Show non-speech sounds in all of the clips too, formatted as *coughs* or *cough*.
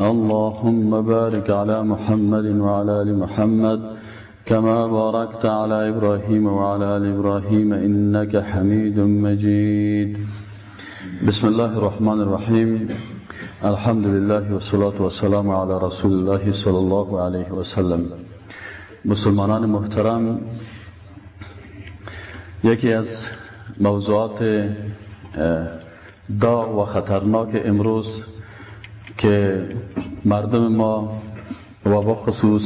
اللهم بارك على محمد وعلى آل محمد كما باركت على إبراهيم وعلى آل إبراهيم إنك حميد مجيد. بسم الله الرحمن الرحيم. الحمد لله والصلاة والسلام على رسول الله صلى الله عليه وسلم. مسلمانان محترم یکی از موضوعات داغ و خطرناک امروز که مردم ما و با خصوص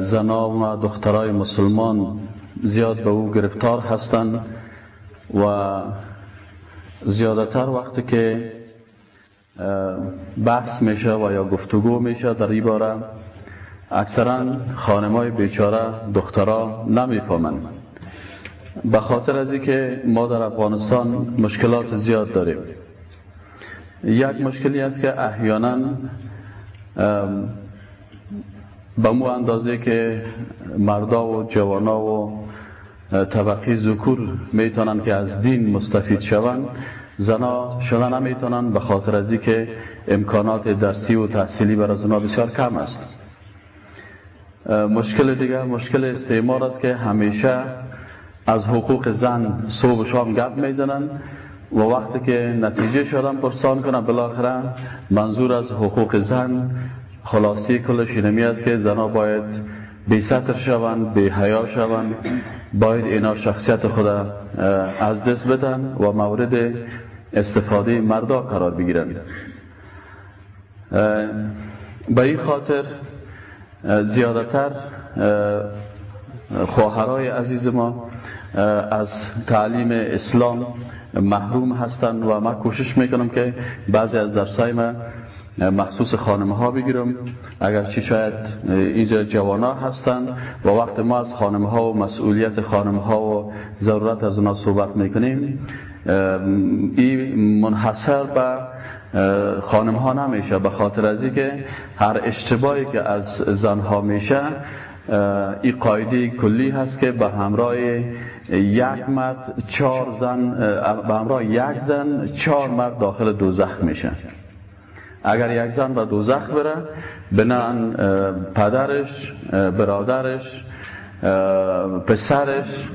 زنا و دخترای مسلمان زیاد به او گرفتار هستند و زیادتر وقتی که بحث میشه و یا گفتگو میشه در این باره اکثرا خانمای بیچاره دخترا نمی‌فهمند. به خاطر از که ما در افغانستان مشکلات زیاد داریم. یک مشکلی است که احیانا به مو اندازه که مردا و جوانا و طبقی ذکور می‌تونن که از دین مستفید شوند زنا شدن نمی‌تونن به خاطر از که امکانات درسی و تحصیلی بر از اونا بسیار کم است. مشکل دیگه مشکل استعمار است که همیشه از حقوق زن صبح شام گپ می‌زنن و وقتی که نتیجه شدن پرسان کنن بالاخره منظور از حقوق زن خلاصی کلش اینمی است که زنها باید بی سطر شوند بی حیا شوند باید اینا شخصیت خود از دست بدن و مورد استفاده مردا قرار بگیرن به این خاطر زیادتر خواهرای عزیز ما از تعلیم اسلام محروم هستند و من کوشش می‌کنم که بعضی از درسای من مخصوص خانم ها بگیرم اگرچه شاید اینجا جوانا هستند و وقت ما از خانم ها و مسئولیت خانم ها و ضرورت از اونا صحبت می‌کنیم این منحصر به خانم ها نمیشه به خاطر از که هر اشتباهی که از زن ها میشه این قاعده کلی هست که به همراه یک مرد چهار زن به همراه یک زن چهار مرد داخل دوزخ میشن. اگر یک زن به دوزخ بره بنان پدرش برادرش پسرش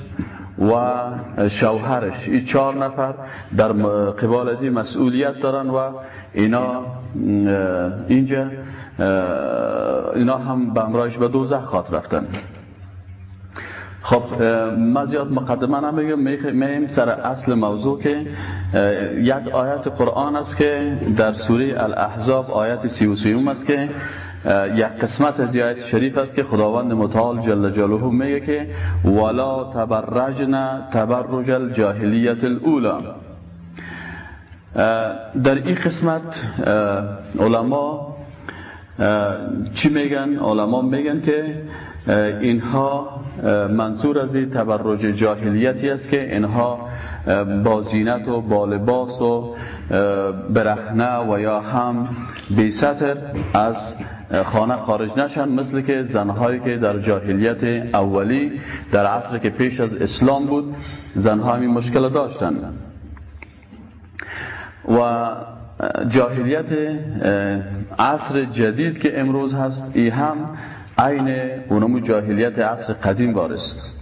و شوهرش. این چهار نفر در قبال از مسئولیت دارن و اینا اینجا اینا هم به امرایش به دوزخ خواد رفتن. خب ما زیاد مقدمه نمیگم میم سر اصل موضوع که یک آیت قرآن است که در سوره الاحزاب آیت سی و سیوم است که یک قسمت از آیت شریف است که خداوند متعال جل جلاله میگه که ولا تبرجن تبرج الجاهلیت الاولا در این قسمت علما چی میگن؟ علما میگن که اینها منظور از این تبرج جاهلیتی است که اینها با زینت و با لباس و برهنه و یا هم بی سطر از خانه خارج نشن مثل که زنهایی که در جاهلیت اولی در عصر که پیش از اسلام بود زنها همین مشکل داشتن. و جاهلیت عصر جدید که امروز هست ای هم عین اونمو جاهلیت عصر قدیم وارست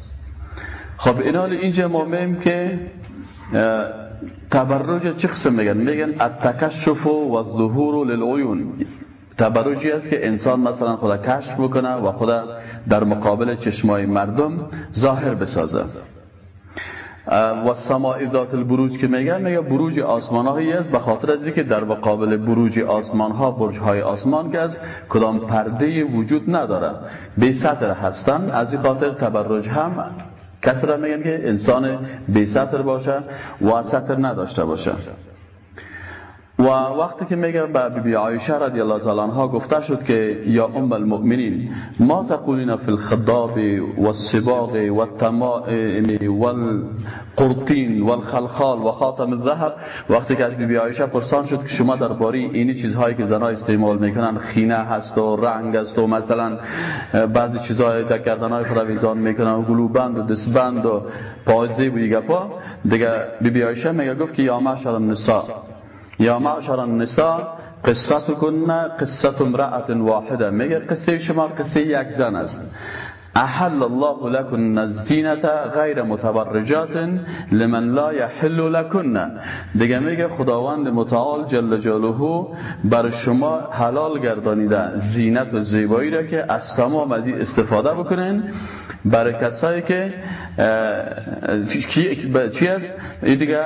خب این حال اینجا ما که تبرج چه قسم میگن؟ میگن التکشف و الظهور للعیون. تبرجی است که انسان مثلا خدا کشف بکنه و خدا در مقابل چشمای مردم ظاهر بسازه. و سماع ذات البروج که میگن میگه بروج آسمان هایی است به خاطر از که در مقابل بروج آسمان ها برج های آسمان که از کدام پرده وجود نداره بی سطر هستن از این خاطر تبرج هم کسی را میگن که انسان بی سطر باشه و سطر نداشته باشه. و وقتی که میگه به بی عایشه رضی الله تعالی عنها گفته شد که یا ام المؤمنین ما تقولین فی الخضاب والسباغ والتمائم والقرطین والخلخال و خاتم الذهب وقتی که از بی عایشه پرسان شد که شما درباره اینی چیزهایی که زنها استعمال می‌کنن خینه هست و رنگ است و مثلا بعضی چیزهای در گردنهای خود ویزان می‌کنن و گلوبند و دستبند و پایزه و دیگه پا دیگه بی بی عایشه میگه گفت که یا معشر النساء. یا معشر النساء قصت کنه قصت امرأت واحدة میگه قصة شما قصة یک زن است. احل الله لكن الزینت غیر متبرجات لمن لا يحل لكن. دیگه میگه خداوند متعال جل جلاله بر شما حلال گردانیده. زینت و زیبایی را که از تمام از استفاده بکنین برای کسایی که چی است؟ دیگه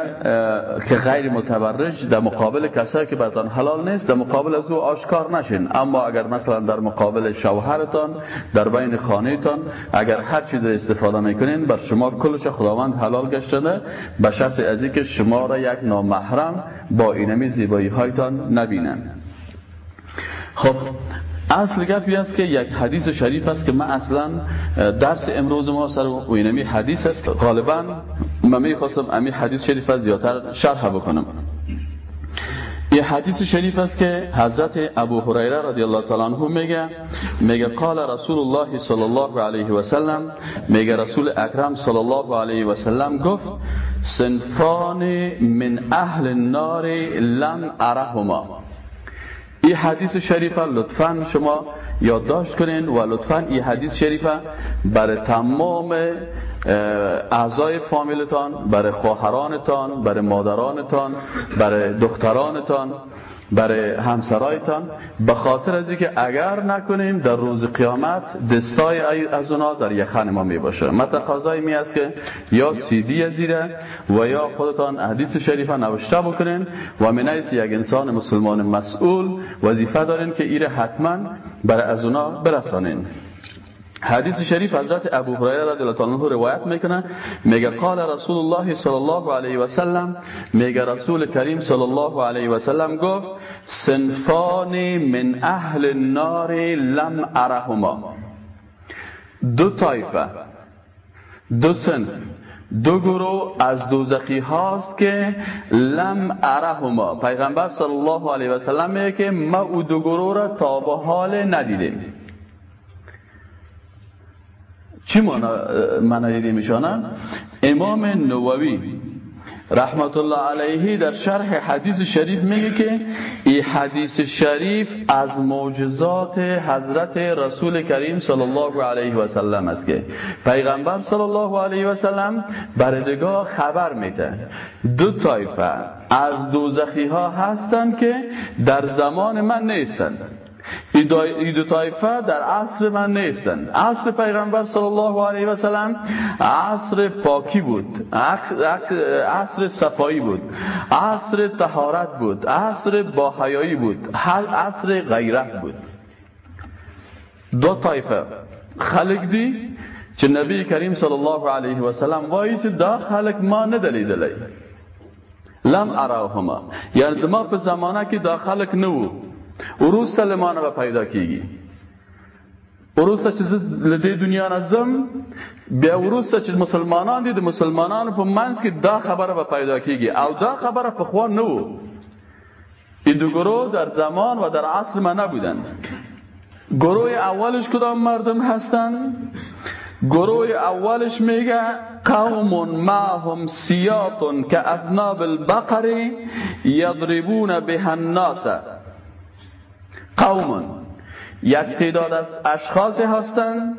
که غیر متبرج در مقابل کسایی که براتون حلال نیست در مقابل از او آشکار نشین. اما اگر مثلا در مقابل شوهرتان در بین خانهتان اگر هر چیز استفاده می‌کنین بر شما کلش خداوند حلال گشته به شرط از که شما را یک نامحرم با اینمی زیبایی هایتان نبینن خب اصل گپی است که یک حدیث شریف است که من اصلا درس امروز ما سر اینمی حدیث است. غالبا من می‌خواستم امی حدیث شریف زیادتر شرح بکنم. یه حدیث شریف است که حضرت ابو هریره رضی الله تعالی عنه میگه میگه قال رسول الله صلی الله علیه و سلم میگه رسول اکرم صلی الله علیه و سلم گفت سنفان من اهل النار لم ارهما. این حدیث شریفه لطفا شما یادداشت کنین و لطفا این حدیث شریفه برای تمام اعضای فامیلتان برای خواهرانتان برای مادرانتان برای دخترانتان برای همسرایتان. به خاطر از که اگر نکنیم در روز قیامت دستای از اونا در یخن ما می باشه ما تقاضای می است که یا سیدی زیره و یا خودتان حدیث شریفه نوشته بکنین و من یک انسان مسلمان مسئول وظیفه دارین که ایره حتما برای از اونا برسانین. حدیث شریف حضرت ابو هریره رضی الله عنه روایت می‌کنه میگه قال رسول الله صلی الله علیه و سلم میگه رسول کریم صلی الله علیه و سلم گفت سنفان من اهل النار لم ارهما. دو طایفه دو سنف دو گروه از دوزخی هاست که لم ارهما. پیغمبر صلی الله علیه و سلم میگه که ما او دو گروه را تا به حال ندیدیم. چی معنی دیده میشانن امام نووی رحمت الله علیه در شرح حدیث شریف میگه که این حدیث شریف از معجزات حضرت رسول کریم صلی الله علیه و سلم است که پیغمبر صلی الله علیه و سلم بردگاه خبر میده. دو طایفه از دوزخی ها هستند که در زمان من نیستند. این دو طایفه در عصر من نیستند. عصر پیغمبر صلی الله علیه و سلم عصر پاکی بود. عصر صفایی بود. عصر طهارت بود. عصر با حیایی بود عصر غیرت بود. دو طایفه. خلق دی چې نبی کریم صلی الله علیه و سلم وایي چې دا خلق ما نه دلیدلی لم اراهما. یعنی ما په زمانه کې دا خلق وروسته سلمانه به پیدا کیږي وروسته چې لدې دنیا نظم بیا وروسته چې مسلمانان دي د مسلمانانو په منځ کې دا خبره به پیدا کیږي او دا خبره په خوا نه وو در زمان و در عصر ما نبودن. گروه اولش کدام مردم هستن؟ گروه اولش میگه قوم معهم سیاط که اذناب البقر یضربون به الناس. قوم یک تعداد از اشخاصی هستند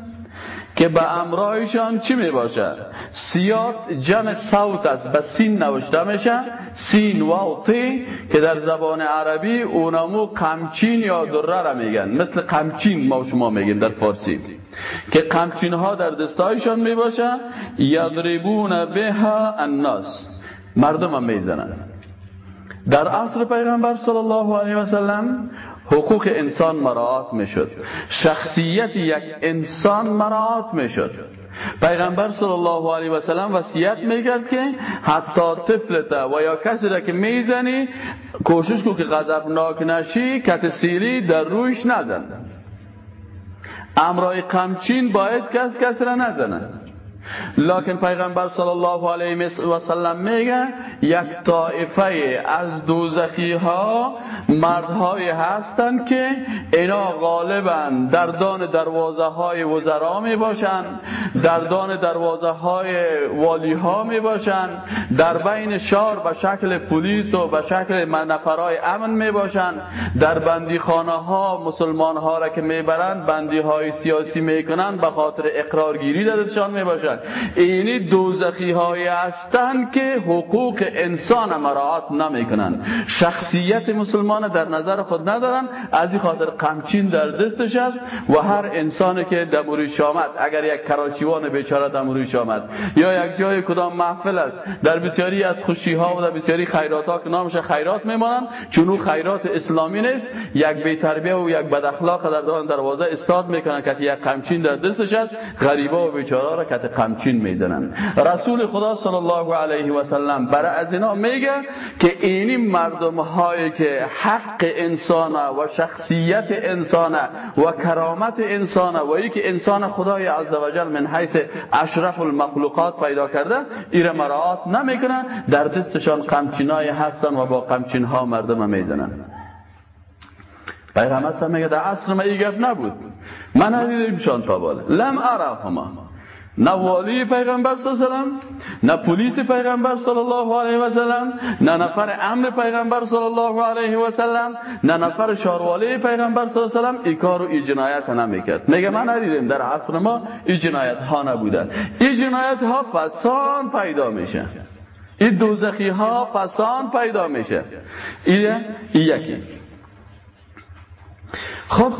که به امرایشان چی می باشد سیاد جمع صوت است به سین نوشته میشه. سین و تی که در زبان عربی اونمو قمچین یا دره را میگن. مثل قمچین ما شما میگیم در فارسی. که قمچین ها در دستایشان می باشه یضربون بها الناس. مردم هم می‌زنن. در عصر پیغمبر صلی الله علیه و سلم حقوق انسان مراعات می‌شد. شخصیت یک انسان مراعات می‌شد. پیغمبر صلی الله علیه و سلم وصیت می‌کرد که حتی طفلت و یا کسی را که می‌زنی کوشش کو که غضبناک نشی کت سیلی در رویش نزن. امرای قمچین باید کس کس را نزنه لکن پیغمبر صلی الله علیه و سلم میگه یک طائفه از دوزخی ها مردهایی هستند که اینا غالبا در دان دروازه های وزرا می باشند در دان دروازه های والی ها می باشند در بین شار به شکل پلیس و به شکل نفرای امن می باشند در بندی خانه ها مسلمان ها را که می‌برند بندی های سیاسی می‌کنند به خاطر اقرارگیری درشان می باشند اینی دوزخی های هستند که حقوق انسان مراعات نمی‌کنند. شخصیت مسلمان در نظر خود ندارن. از این خاطر قمچین در دستش است و هر انسانی که دموریش آمد اگر یک کراچیوان بیچاره دموریش آمد یا یک جای کدام محفل است در بسیاری از خوشی ها و در بسیاری خیرات ها که نامش خیرات میمانند چون خیرات اسلامی نیست یک بی تربیه و یک بد اخلاق در دروازه استاد می‌کنن که یک قمچین در دستش است غریبا و بیچاره را که قمچین می‌زنن. رسول خدا صلی الله علیه و سلم برای از اینا میگه که اینی مردم هایی که حق انسان و شخصیت انسان و کرامت انسان و ای که انسان خدای عزوجل من حیث اشرف المخلوقات پیدا کرده ایره مراعات نمی‌کنه. در دستشان قمچینای هستن و با قمچین ها مردم می‌زنن. پیغمبر میگه در عصر ما ایگب نبود. من ندیدم تا بالا. لم ارahuma نه والی پیغمبر صلی الله علیه و نه پلیس پیغمبر صلی الله علیه و سلم نه نفر امن پیغمبر صلی الله علیه و سلم نه نفر شاروالی پیغمبر صلی الله علیه و این کارو ای جنایت نمی‌کرد. میگه من ندیدم در عصر ما این جنایت ها نبودن. این جنایت ها فسان پیدا میشه این دوزخی ها فسان پیدا میشه این یکی. خب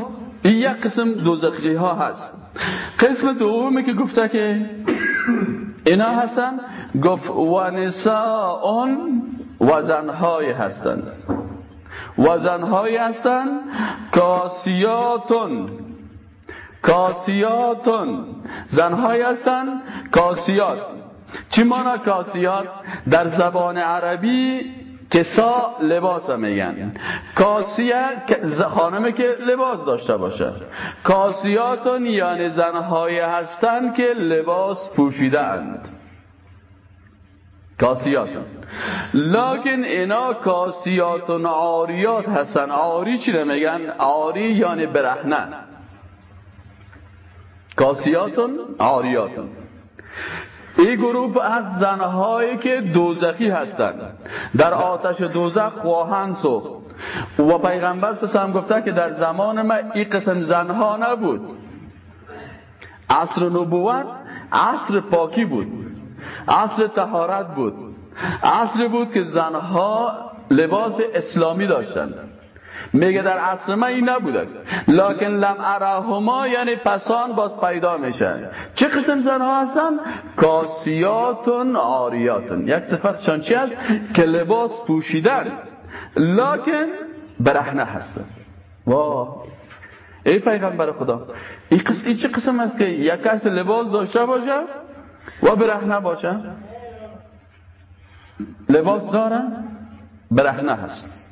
این یک قسم دوزخی ها هست. قسم دومی که گفته که اینا هستن گفت و نساء و زنهای هستند و زنهای هستند کاسیاتون کاسیاتون زنهای هستند کاسیات. چی مانا کاسیات؟ در زبان عربی کسا لباس میگن. کاسیه خانمه که لباس داشته باشه. کاسیاتون یعنی زنهای هستند که لباس پوشیده اند کاسیاتون لکن اینا کاسیاتون آریات هستن. آری چی میگن؟ آری یعنی برهنه. کاسیاتون آریاتون این گروه از زنهایی که دوزخی هستند. در آتش دوزخ خواهند سوخت. و پیغمبر سسم گفته که در زمان ما این قسم زنها نبود. عصر نبوت عصر پاکی بود. عصر تهارت بود. عصر بود که زنها لباس اسلامی داشتند. میگه در عصر ما این نبوده. لکن لم ارهما یعنی پسان باز پیدا میشن چه قسم زنها هستن؟ کاسیاتون آریاتون. یک صفتشان چی هست که لباس پوشیدن لکن برهنه هستن. واه ای پیغمبر خدا این قسم چه قسم است که یک کس لباس داشته باشه و برهنه باشه؟ لباس داره؟ برهنه هست.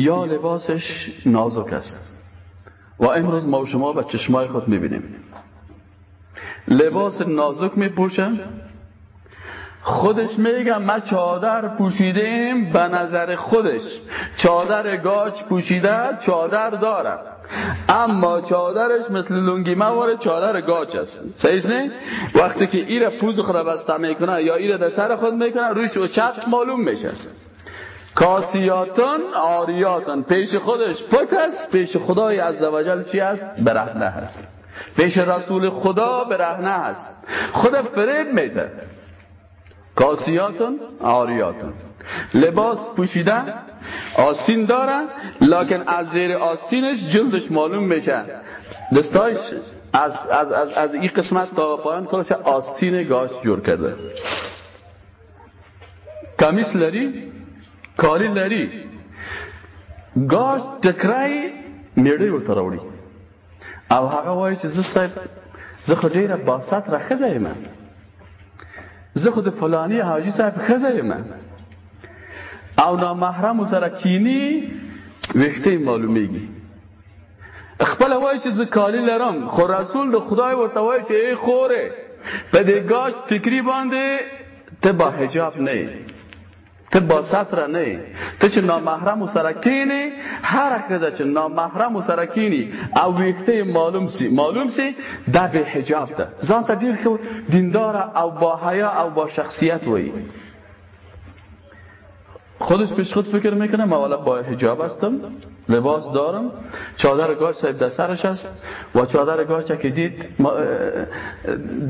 یا لباسش نازک است. و امروز ما و شما به چشمای خود می‌بینیم. لباس نازک میپوشن خودش میگه ما چادر پوشیدیم به نظر خودش. چادر گاچ پوشیده چادر داره اما چادرش مثل لونگی مواره چادر گاچ است. صحیح نه؟ وقتی که ایره پوز خود بسته می‌کنه یا ایره در سر خود می‌کنه رویش و چپ معلوم میشه. کاسیاتون آریاتون پیش خودش پک است. پیش خدای عزوجل چی است؟ برهنه هست پیش رسول خدا برهنه هست خود فریب میده. کاسیاتون آریاتون لباس پوشیده آستین داره لکن از زیر آستینش جلدش معلوم میشه. دستایش از, از, از, از این قسمت تا پایان کلش آستین گاش جور کرده. کمیس لری؟ کاری لري گاز ټکرای میړې ورته راوړي. او هغه وایي چې زه صاحب زه خو ډیره با سطره ښځه یم. زه خو د فلانی حاجي صاحب ښځه یم. او نامحرم سره کینی ویخته معلومیږي خپل وای چې زه کالی لرم خو رسول د خدای ورته وای چې ای خوره په دې گاش فکری باندې ته با حجاب نه ته با ستر نه. ته چې نامحرم سره کینی هر کله چې نامحرم سره کینی او ویخته معلوم سی. معلوم سی؟ دا به حجاب ده. ځان ته ډیر دیندار او با حیا او با شخصیت وای خودش پیش خود فکر می‌کنه ما با حجاب هستم لباس دارم چادر گاش صاحب در سرش است و چادر گاش که دید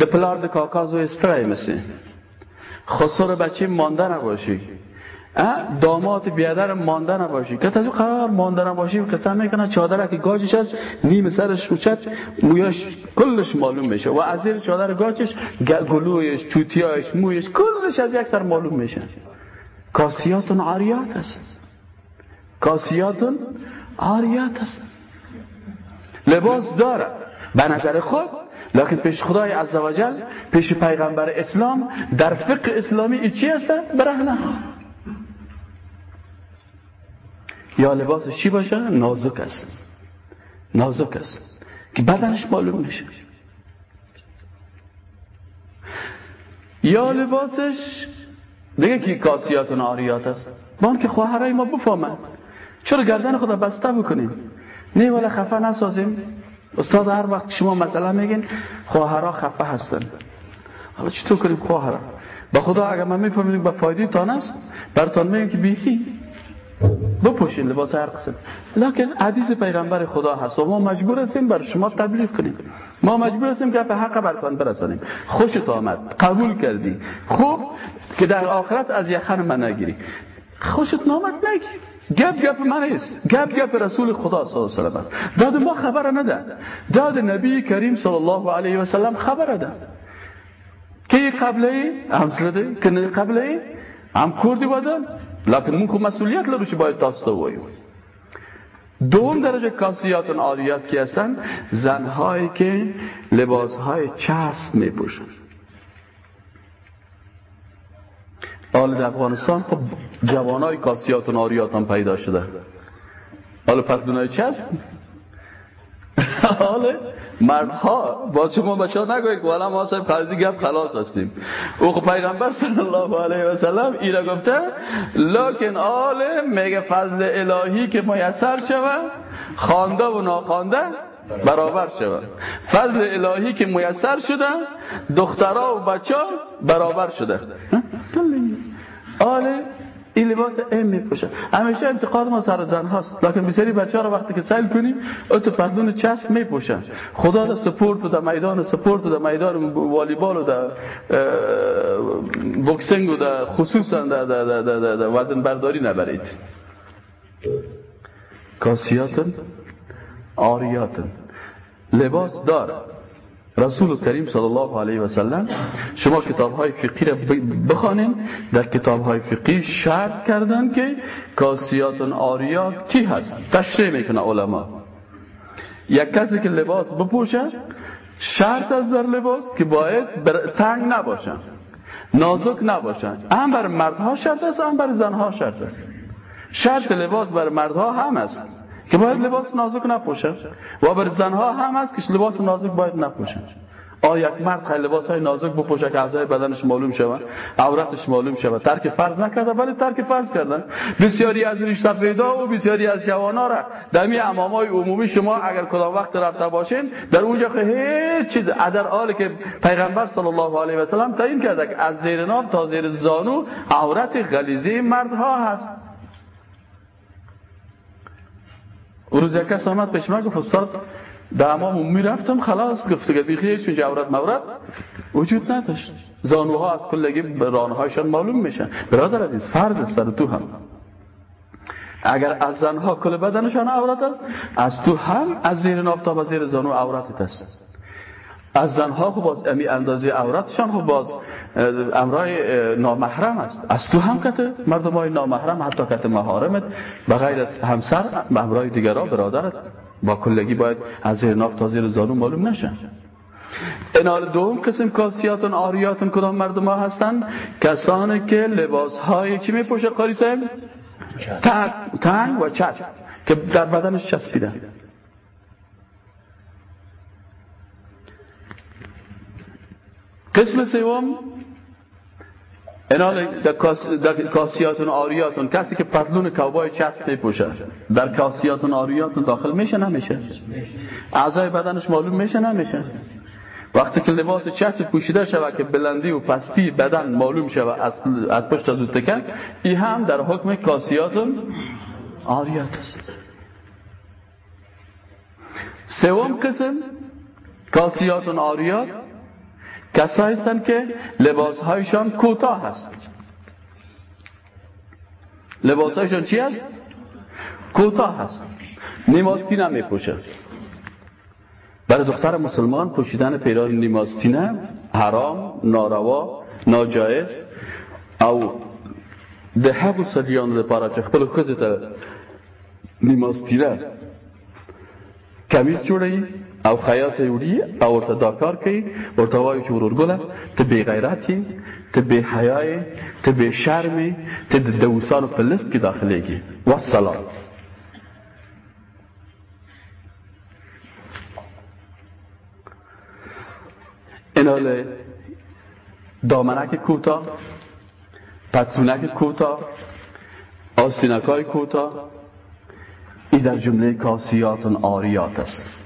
دپلار د کاکاز و استرای مثل. خسر بچه مانده نباشی. داماد بیادر مانده نباشی. که تجو قرار مانده نباشی کسان می‌کنه چادر که گاجش هست نیم سرش کوچت مویش کلش معلوم میشه. و از زیر چادر گاجش گلویش چوتیایش مویش کلش از یک سر معلوم میشه. کاسیات عاریات است. کاسیات عاریات است. لباس داره. به نظر خود لکن پیش خدای عزوجل پیش پیغمبر اسلام در فقه اسلامی چی هست؟ برهنه. هست یا لباسش چی باشه؟ نازک است. نازک است. که بدنش معلوم میشه یا لباسش؟ دیگه کی کاسیات و ناریات است؟ بان که خواهرای ما بفهمن. چرا گردن خدا بسته بکنیم؟ نه ولی خفه نسازیم. استاد هر وقت شما مثلا میگین خواهرها خفه هستن. حالا چطور کنیم خواهرها با خدا اگر من می‌فهمیم با فایده تان است برتان میگیم که بیخی. بپوشین لباس هر قسم. لکن حدیث پیغمبر خدا هست. و ما مجبور هستیم بر شما تبلیغ کنیم. ما مجبور هستیم که به حق برتان برسانیم. خوشت آمد. قبول کردی. خوب که در آخرت از یخن من نگیری. خوشت نامد نگی. گپ گپ من است. گپ گپ رسول خدا صلی الله علیه و است. داد ما خبر نده داد نبی کریم صلی الله علیه و سلم خبر ده که قبله هم که قبله هم کردی بودن لکن من خب مسئولیت لرو چې باید تاسو ته وایو دوم درجه کاسیات عالیات کی هستن زنهایی که لباسهای چسب می پوشن حال در افغانستان خب جوانای کاسیات و ناریات هم پیدا شده حالا پتلونای چسب حالا مردها با شما بچه ها نگوید که حالا ما صاحب خالدی گپ خلاص هستیم. او خب پیغمبر صلی الله علیه و سلم اینا گفته لکن آل میگه فضل الهی که میسر شود خانده و ناخوانده برابر شود فضل الهی که میسر شده دخترها و بچه برابر شده. آل این لباس ام میپوشه. همیشه انتقاد ما سر زن هاست. لکن بسیاری بچه ها رو وقتی که سیل کنیم اتو پتلون چسب میپوشن. خدا دا سپورت و دا میدان سپورت و دا میدان والیبال و دا بوکسینگ و دا خصوصا دا وزن برداری نبرید. کاسیاتن آریاتن. لباس داره رسول کریم صلی الله علیه و سلم شما کتاب های فقی را بخوانید در کتاب های فقی شرط کردن که کاسیات آریات کی هست تشریح می‌کنه علما یک کسی که لباس بپوشه شرط از در لباس که باید تنگ نباشن نازک نباشن هم بر مردها شرط است هم بر زنها شرط است شرط لباس بر مردها هم است که باید لباس نازک نپوشه و بر زنها هم هست که لباس نازک باید نپوشه آیا یک مرد خیلی لباس های نازک بپوشه که اعضای بدنش معلوم شود عورتش معلوم شود. ترک فرض نکرده ولی ترک فرض کردن بسیاری از ریش سفیدا و بسیاری از جوانا را در می امامای عمومی شما اگر کدام وقت رفته باشین در اونجا که هیچ چیز ادر آل که پیغمبر صلی الله علیه و سلم تعیین کرده که از زیر ناب تا زیر زانو عورت غلیظه مردها هست. اون روز یک کس آمد پیش من گفت استاد در امام عمومی رفتم خلاص گفت که بیخی چون جورت مورد وجود نداشت. زانوها از کلگی رانهایشان معلوم میشن. برادر عزیز فرض سر تو هم. اگر از زنها کل بدنشان عورت است از تو هم از زیر نافتاب و زیر زانو عورتت است. از زنها خب باز امی اندازه عورتشان خب باز امرای نامحرم است. از تو هم کته مردم های نامحرم حتی کته محارمت. بغیر از همسر امرای دیگرها برادرت. با کلگی باید از زیر ناف تا زیر زانو معلوم نشن انال دوم قسم کاسیاتون آریاتون کدام مردم ها هستن؟ کسانی که لباس های چی می پوشه قاری تنگ و چسب که در بدنش چسبیدن. قسم سوم اینا در کاسیاتون آریاتون کسی که پتلون کوبای چسب میپوشه در کاسیاتون آریاتون داخل میشه نمیشه؟ اعضای بدنش معلوم میشه نمیشه؟ وقتی که لباس چسب پوشیده شود که بلندی و پستی بدن معلوم شود از, از پشت از تکن این هم در حکم کاسیاتون آریات است. سوم قسم کاسیاتون آریات کسایی هستند که لباسهایشان کوتاه هست. لباسهایشان چی است؟ کوتاه هست. نیماستینه نمی پوشه برای دختر مسلمان پوشیدن پیران نیماستینه حرام ناروا ناجایز. او ده هبو سدیان ده پارا چه خپل تا نیماستینه. کمیز جوڑی او خیاط وړي او ورته دا کار کوي ورته وایي چې ورورګله ته بې غیرت ته بې حیا ته بې شرم ته د دوسانو په لست کې داخليږي والسلام. انال دامنک کوتاه پتونک کوتاه آستینکای کوتاه این در جمله کاسیات آریات است.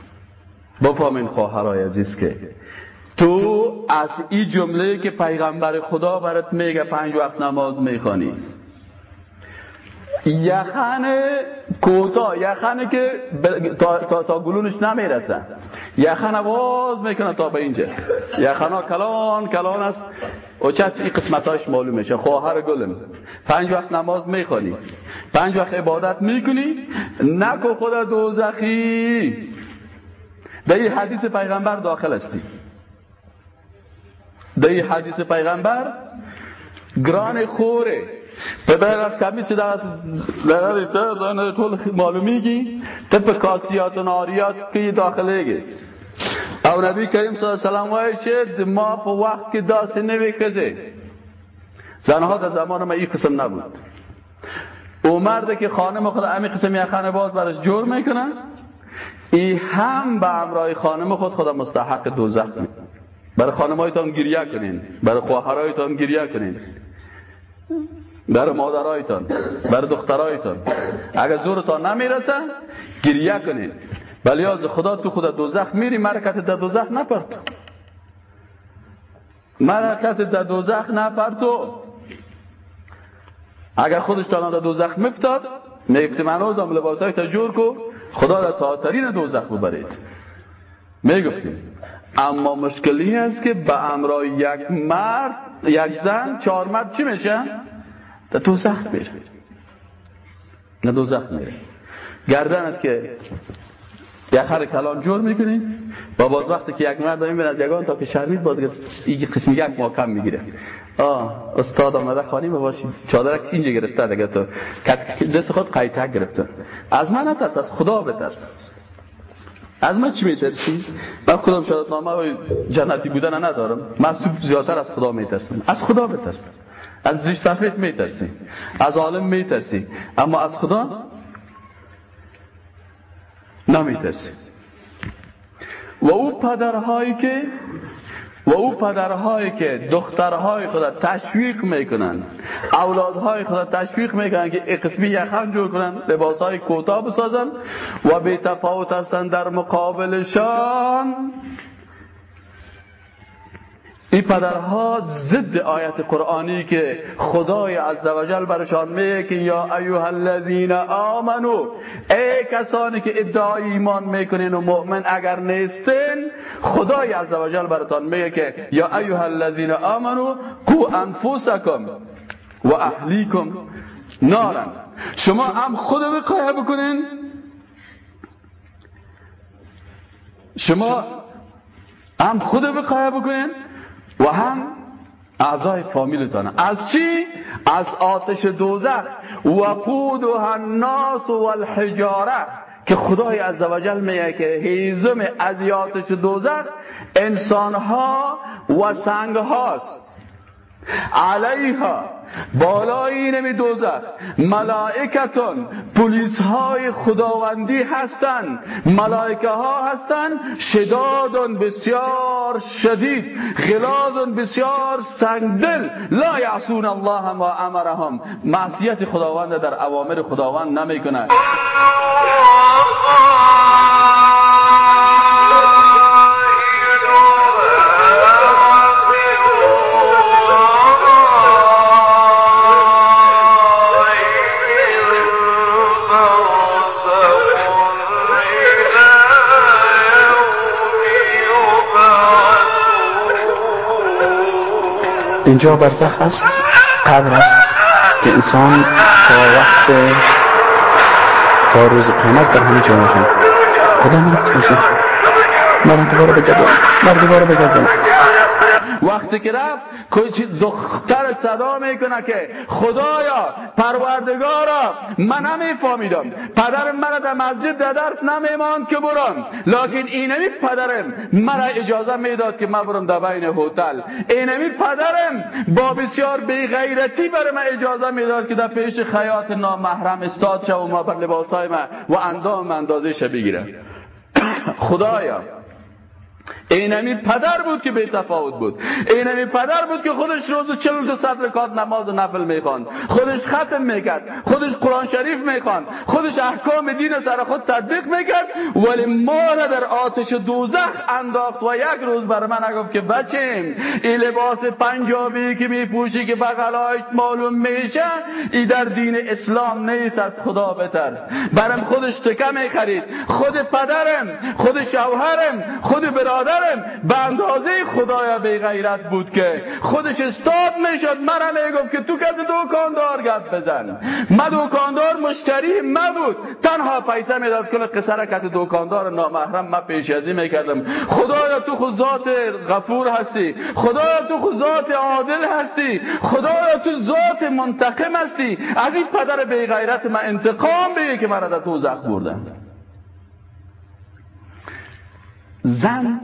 بفهمین خواهرای عزیز که تو از این جمله که پیغمبر خدا برات میگه پنج وقت نماز می‌خوانی یخن کوتا یخنه که تا, تا, تا گلونش نمی‌رسه. یخن آواز می‌کنه تا به اینجا. یخنا کلان کلان است. و چت این قسمتاش معلوم میشه خواهر گلم پنج وقت نماز می‌خوانی. پنج وقت عبادت می‌کنی؟ نکو خدا دوزخی. در این حدیث پیغمبر داخل استی در این حدیث پیغمبر گران خوره. پدر از کمیس در لغر تا طول معلومیگی؟ تپ کاسیات و ناریات که داخلهگی او نبی کریم صلی اللہ علیہ وسلم وای چې ما په وقت کې داسې نوې کزه زنها در زمان ما این قسم نبود. او مرد که خانم خود امی قسم یخانه باز برش جور می‌کنن. ای هم به امرای خانم خود خدا مستحق دوزخ می برای خانمایتان گریه کنین. برای خواهرایتان گریه کنین. برای مادرایتان. برای دخترایتان. اگر زورتان نمی‌رسه گریه کنین. ولی از خدا تو خدا دوزخ میری مرکت در دوزخ نپرتو مرکت در دوزخ نپرتو اگر خودش تا در دوزخ میفتاد می‌گفتی منوزم لباسای تا جور کو. خدا در تاترین دوزخ ببرید. می‌گفتیم اما مشکلی هست که به امرای یک مرد یک زن چهار مرد چی میشه؟ در دوزخ میره. نه دوزخ میره. گردنت که یک هر کلان جور می‌کنی با باز وقتی که یک مرد میبین از یگان تا که شرمید باز این قسم یک محکم می‌گیره. آه استاد آمده خانی باشید چادرک اینجا گرفته دیگه تو؟ دست خود قیتک گرفته. از من نترس از خدا بترس. از من چی میترسی؟ من خودم شهادت نامه و جنتی بودن ندارم. من زیادتر از خدا میترسم. از خدا بترس از زیش سفید میترسی. از عالم میترسی. اما از خدا نمیترسی. و او پدرهایی که و او پدرهایی که دخترهای خدا تشویق می‌کنن اولادهای خدا تشویق می‌کنن که قسمی یخم جور کنن لباسهای کوتاه بسازن و بی تفاوت هستن در مقابلشان. این پدرها ضد آیت قرآنی که خدای عزوجل برشان میگه که یا ایها الذین آمنو ای کسانی که ادعای ایمان می‌کنین و مؤمن اگر نیستین خدای عزوجل براتان میگه که یا ایها الذین آمنو قو انفسکم و اهلیکم نارن شما هم خود وقایه بکنین. شما هم خود وقایه بکنین. و هم اعضای فامیلتان از چی؟ از آتش دوزخ. و قودها الناس و الحجاره که خدای عزوجل میگه که هیزم از یاتش دوزخ انسانها و سنگ هاست علیها بالای نمی دوزخ ملائکتون پولیس های خداوندی هستند. ملائکه ها هستند. شدادون بسیار شدید. غلازون بسیار سنگدل. لا یعصون الله ما امرهم. معصیت خداوند در اوامر خداوند نمی کنند اینجا برزخ است قبر است که انسان تا وقت تا روز قیامت در همین جا خدا من من دوباره بگردم. من دوباره بگردم. وقتی که رفت دختر صدا می‌کنه که خدایا پروردگارا من نمیفهمیدم. پدرم مرا در مسجد در درس نمیماند که برم. لکن اینمی پدرم مرا اجازه می‌داد که من برم در بین هتل. اینمی پدرم با بسیار بیغیرتی برای من اجازه می‌داد که در پیش خیاط نامحرم استاد شو و ما بر لباسای من و اندام اندازه بگیرم *coughs* خدایا اینمی پدر بود که بی تفاوت بود. اینمی پدر بود که خودش روز چل دو صد رکات نماز و نفل می‌خواند. خودش ختم می‌کرد. خودش قرآن شریف می‌خواند. خودش احکام دین سر خود تطبیق می‌کرد. ولی ما را در آتش دوزخ انداخت و یک روز بر من نگفت که بچیم این لباس پنجابی که میپوشی که بغلایش معلوم میشه ای در دین اسلام نیست از خدا بترس. برم خودش تکه می‌خرید خود پدرم خود شوهرم خود برادر برادرم به اندازه خدایا بی غیرت بود که خودش استاد می‌شد. مرا می‌گفت که تو کد دکاندار گپ بزن. ما دکاندار مشتری ما بود تنها پیسه می‌داد کنه قصر کت دکاندار نامحرم ما پیشازی می‌کردم. خدایا تو خود ذات غفور هستی. خدایا تو خود ذات عادل هستی. خدایا تو ذات منتقم هستی. از این پدر بی غیرت من انتقام بگی که مرا در دوزخ بردن زن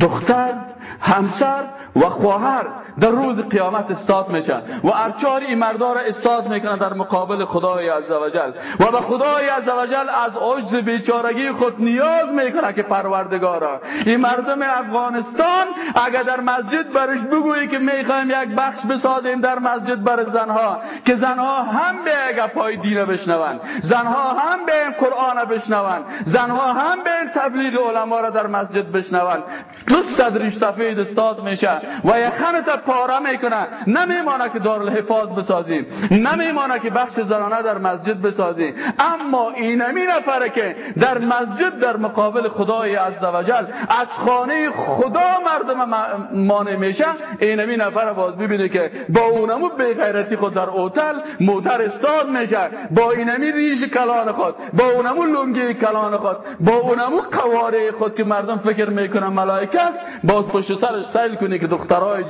دختر همسر و خواهر. در روز قیامت استاد میشن و ارچار این مردا را استاد می‌کنن در مقابل خدای عزوجل و به خدای عزوجل از عجز بیچارگی خود نیاز می‌کنه که پروردگارا این مردم افغانستان اگر در مسجد برش بگویی که می‌خوایم یک بخش بسازیم در مسجد بر زنها که زنها هم به اگر پای دین بشنون زنها هم به این قرآن بشنون زنها هم به تبلیغ علما را در مسجد بشنون. تو صدرش سفید استاد میشه و یخنت پاره می‌کنه نمیمانه که دارالحفاظ بسازیم. نمیمانه که بخش زنانه در مسجد بسازیم. اما اینمی نفره که در مسجد در مقابل خدای عزوجل از خانه خدا مردم مانع میشه اینمی نفر باز ببینه که با اونمو غیرتی خود در اوتل موتر استاد میشه. با اینمی ریش کلان خود با اونمو لنگی کلان خود با اونمو قواره خود که مردم فکر می‌کنن ملائکه است باز پشت سرش سیل کنی که دخترای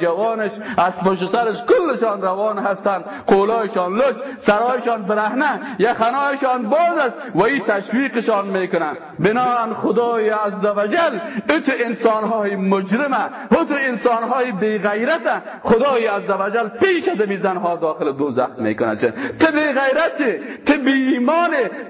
جوانش از پشت سرش کلشان روان هستند. قولایشان لج سرایشان برهنه یخنایشان باز است و این تشویقشان می‌کنن. بنان خدای عزوجل ات انسانهای مجرمه ات انسانهای بیغیرته. خدای عزوجل پیش دمی زنها داخل دوزخ می‌کنه چه؟ تو بیغیرتی تو بی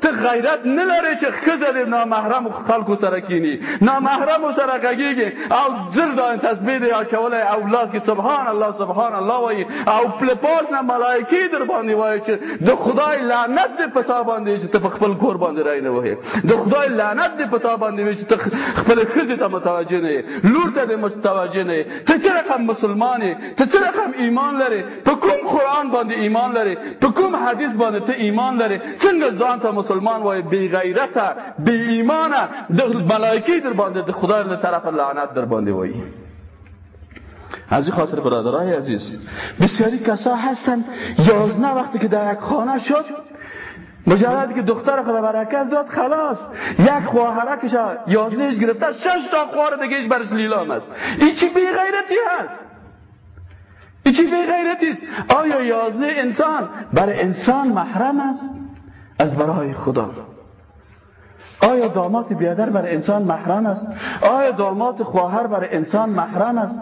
تو غیرت نلاره چه خزر نامحرم خلقو سرکینی. نامحرم و سرکگیگی او زر داین تسبیح یا چوله اولاس که سبحان الله سبحان الله وای او پلپاس نه ملائکی در باندې وای چې د خدای لعنت دې پتا باندې چې ته خپل کور باندې راي نه وای د خدای لعنت دې پتا باندې چې ته خپل خزه ته متوجه نه لور ته متوجه نه ته چې رقم مسلمانې ته چې رقم ایمان لري په کوم قران باندې ایمان لري په کوم حدیث باندې ته ایمان لري څنګه ځان ته مسلمان وای بی غیرته بی ایمانه د ملائکی در باندې د خدای له طرف لعنت در باندې وای از این خاطر برادرای عزیز بسیاری کسا هستن یازنه وقتی که در یک خانه شد مجرد که دختر خدا برکت زاد خلاص یک خواهرکش یازنهش گرفته شش تا خواهر دیگهش برش لیلام است. این چی بی غیرتی هست؟ این چی بی غیرتی است؟ آیا یازنه انسان برای انسان محرم است؟ از برای خدا. آیا داماد بیادر بر انسان محرم است؟ آیا داماد خواهر بر انسان محرم است؟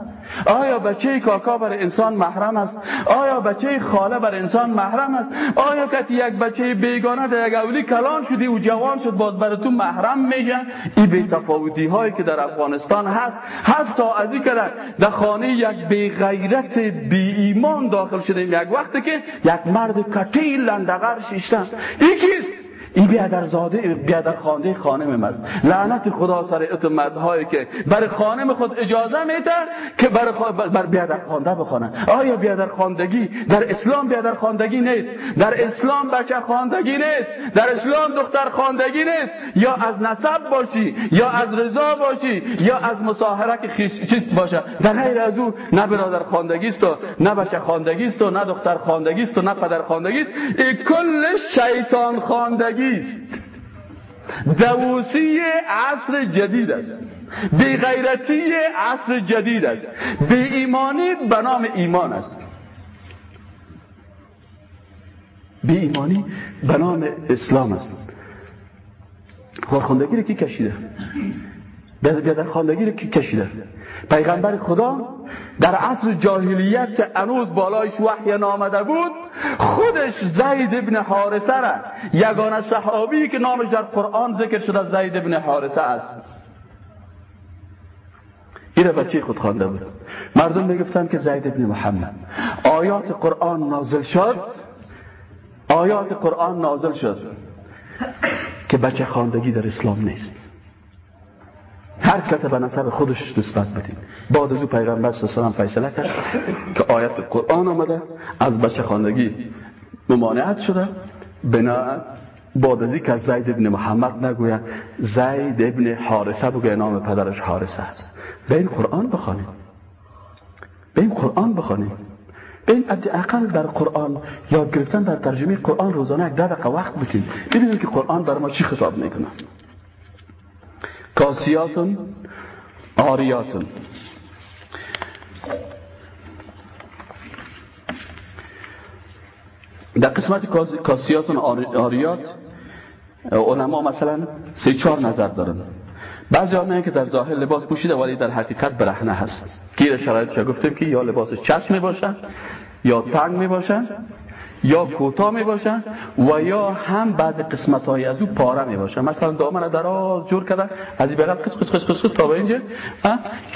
آیا بچه کاکا بر انسان محرم است؟ آیا بچه خاله بر انسان محرم است؟ آیا کتی یک بچه بیگانه در یک اولی کلان شدی و جوان شد باز بر تو محرم میشه؟ این بی هایی که در افغانستان هست. حتی از این در خانه یک بی غیرت بی ایمان داخل شدیم. یک وقتی که یک مرد کتی لندغر شیشتن. این بیادر زاده بیادر خانده خانم است. لعنت خدا سر اتمت که بر خانم خود اجازه میده که بر, بر بیادر خانده بخوانه. آیا بیادر خواندگی در اسلام بیادر خواندگی نیست؟ در اسلام بچه خواندگی نیست؟ در اسلام دختر خواندگی نیست؟ یا از نسب باشی یا از رضا باشی یا از مصاهره که خیش چیز باشه. در غیر از او نه برادر خواندگی است نه بچه خواندگی است نه دختر خواندگی است نه پدر خواندگی است کل شیطان خواندگی است دووسی عصر جدید است. بی غیرتی عصر جدید است. بی ایمانی به نام ایمان است. بی ایمانی به نام اسلام است. خورخوندگی رو کی کشیده؟ بیادر خواندگی رو کی کشیده؟ پیغمبر خدا در عصر جاهلیت که انوز بالایش وحی نامده بود خودش زید ابن حارسه را یگانه صحابی که نامش در قرآن ذکر شده زید ابن حارسه است. این بچه خود خوانده بود؟ مردم می‌گفتن که زید ابن محمد. آیات قرآن نازل شد. آیات قرآن نازل شد. که بچه خواندگی در اسلام نیست. هر کس به نسب خودش نسبت بدیم بعد از او پیغمبر صلی الله فیصله کرد که آیت قرآن آمده از بچه خواندگی ممانعت شده. بنا بعد از که زید ابن محمد نگوید زید ابن حارسه بگوید نام پدرش حارسه است. به این قرآن بخوانیم به این قرآن بخوانیم به این اقل در قرآن یاد گرفتن در ترجمه قرآن روزانه یک دقیقه وقت بتیم ببینید که قرآن بر ما چی خطاب می‌کنه کاسیاتون آریاتون. در قسمت کاسیاتون آریات علما مثلا سه چهار نظر دارن. بعضی ها که در ظاهر لباس پوشیده ولی در حقیقت برهنه هست. گیر شرایطش گفتیم که یا لباسش چسب می یا تنگ می باشن یا کوتاه می باشن و یا هم بعد قسمت های از او پاره می باشن مثلا دامن دراز جور کردن. از این قص قص قص قص تا به اینجا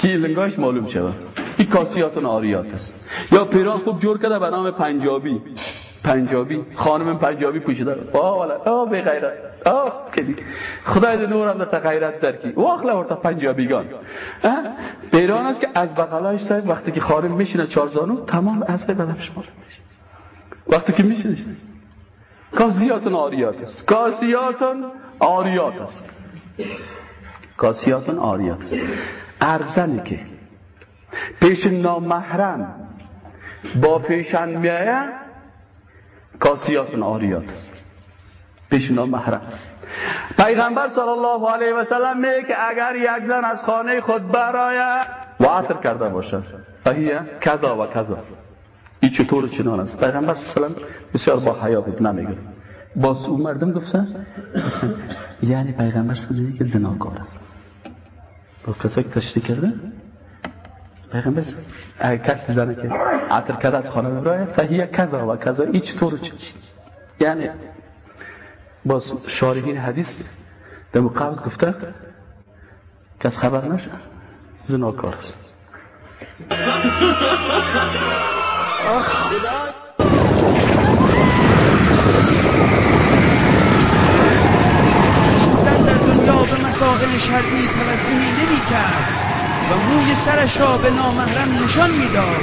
که لنگایش معلوم شود. این کاسیات و آریات است. یا پیراز خوب جور کرده به نام پنجابی. پنجابی. خانم پنجابی پوشیده. آه والا. آه به غیرت. آه کدی خدای نور هم در غیرت در کی. واخلا ورتا پنجابیگان. پیران است که از بغلایش سایت وقتی که خانم میشینه چارزانو تمام از بدنش میشه. وقتی که میشه. کاسیاتون آریات است. کاسیاتون آریات است. کاسیاتون آریات است. ارزنی که پیش نامحرم با پیشن میایه کاسیاتون آریات است. پیش نامحرم. پیغمبر صلی الله علیه و سلم میگه که اگر یک زن از خانه خود برای و عطر کرده باشد. فهیه؟ کذا و کذا. این چطور چنان است؟ پیغمبر سلام بسیار با حیا بود نمیگه باز اون مردم گفتن *laughs* یعنی پیغمبر سلام که زناکار است. با کسایی که تشریح کرده؟ پیغمبر کسی زنه که عطر کرده از خانه برای فهیه کذا و کذا؟ این چطور چه یعنی باز شارحین حدیث در مقابل گفته کس خبر نشه؟ زناکار است. *laughs* در دنیا به مسائل شرعی توجهی نمی کرد و موی سرش را به نامحرم نشان می‌داد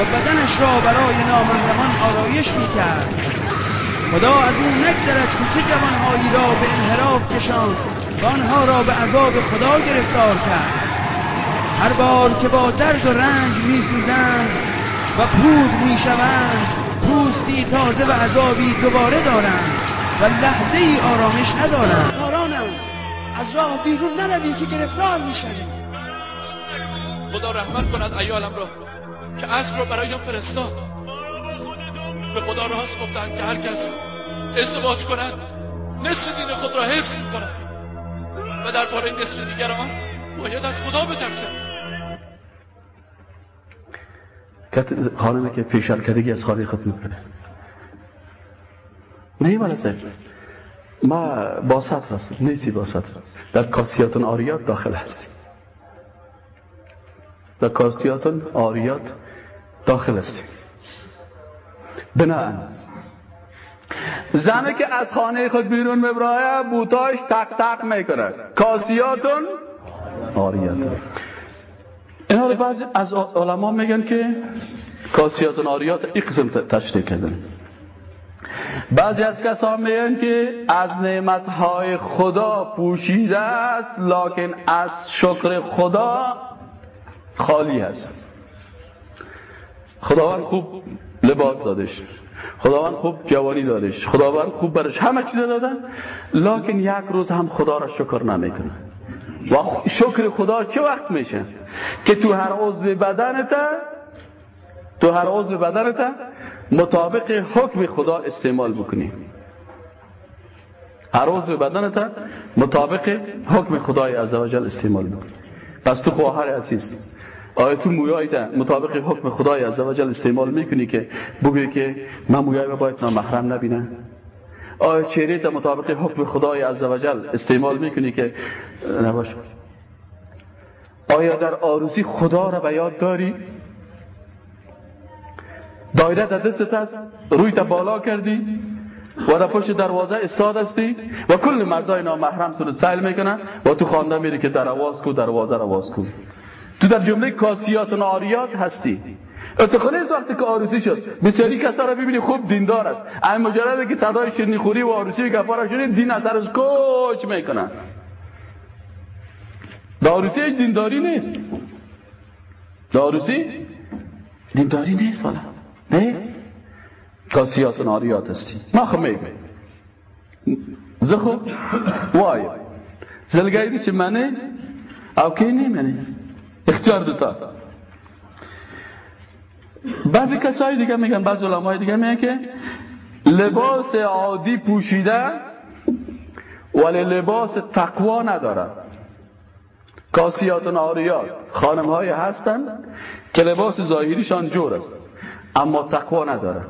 و بدنش را برای نامحرمان آرایش می کرد خدا از او نگذرد که چه جوانهایی را به انحراف کشان و آنها را به عذاب خدا گرفتار کرد. هر بار که با درد و رنج می سوزند و پود می‌شوند. پوستی تازه و عذابی دوباره دارند و لحظه ای آرامش ندارند. کارانم از راه بیرون نروی که گرفتار می‌شوی خدا رحمت کند ایالم را که اسب را برایم فرستاد. به خدا راست گفتند که هر کس ازدواج کند نصف دین خود را حفظ کند و درباره نصف دیگران باید از خدا بترسه خانمی که کدگی از خانه خود می‌کنه. نه ولی ما با سطر هستم نیستی با سطر. در کاسیات آریات داخل هستی در کاسیات آریات داخل هستی بناهن زنه که از خانه خود بیرون مبراه بوتاش تق تق می‌کنه کاسیاتون آریاتون اینا رو بعضی از علما میگن که کاسیاتون آریات این قسم تشریح کردن. بعضی از کسان میگن که از نعمتهای خدا پوشیده است لکن از شکر خدا خالی است خداوند خوب لباس دادش خداوند خوب جوانی دادش خداوند خوب برش همه چیز دادن لکن یک روز هم خدا را شکر نمی‌کنه و شکر خدا چه وقت میشه؟ که تو هر عضو بدنت تو هر عضو بدنت مطابق حکم خدا استعمال بکنی. هر عضو بدنت مطابق حکم خدای عزوجل استعمال بکنی. پس تو خواهر عزیز آیا تو مویایت مطابق حکم خدای عزوجل استعمال می‌کنی که بگوی که من مویای باید نامحرم نبینه آیا چهره مطابق حکم خدای عزوجل استعمال می‌کنی که نباش آیا در آروسی خدا را به یاد داری؟ دایره در دستت است روی تا بالا کردی و در پشت دروازه استاد هستی و کل مردای نامحرم سرت سیل می‌کنن و تو خانده میری که در آواز کو دروازه رو آواز کو. تو در جمله کاسیات و ناریات هستی. اتخانه از وقتی که آروسی شد بسیاری کسا را ببینی خوب دیندار است. این مجرده که صدای شیرنی خوری و آروسی گفارا شده دین اثرش کوچ می‌کنن. داروسی هیچ دینداری نیست. داروسی؟ دینداری نیست والا نه؟ کاسیات و ناریات هستی. ما خمه زخو؟ وای. زلگایی چه منه؟ او که منه؟ اختیار دوتا بعضی کسایی دیگه میگن بعضی علمای دیگه میگن که لباس عادی پوشیده ولی لباس تقوا نداره. کاسیات و ناریات خانم های هستن که لباس ظاهریشان جور است اما تقوا نداره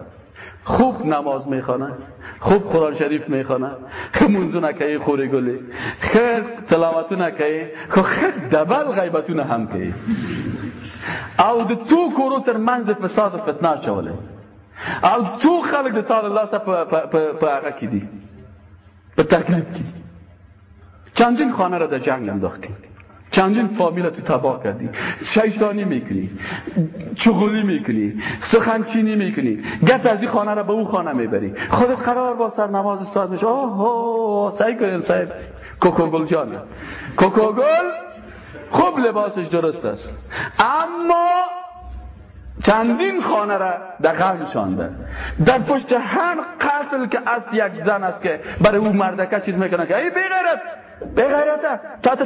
خوب نماز می‌خوانه خوب قرآن شریف می‌خوانه خوب منزو نکهی خوری گلی خیر تلاوتو نکهی خیر دبل غیبتو هم که او د تو کورو تر منځ فساد فتنه چوله او تو خلق د تعالی الله سره په هغه کې دي په تکلیف کې چندین خانه را در جنگ انداختی چندین فامیل تو تباه کردی. شیطانی می‌کنی. چغلی می‌کنی. سخنچینی می‌کنی. گفت از این خانه را به اون خانه می‌بری. خودت قرار با سر نماز استاد میشه اوه سعی کنیم سعی کوکوگل جان کوکوگل خوب لباسش درست است. اما چندین خانه را در غم شانده در پشت هر قتل که از یک زن است که برای او مردکه چیز می‌کنه که ای بغیرت بغیرت تا تا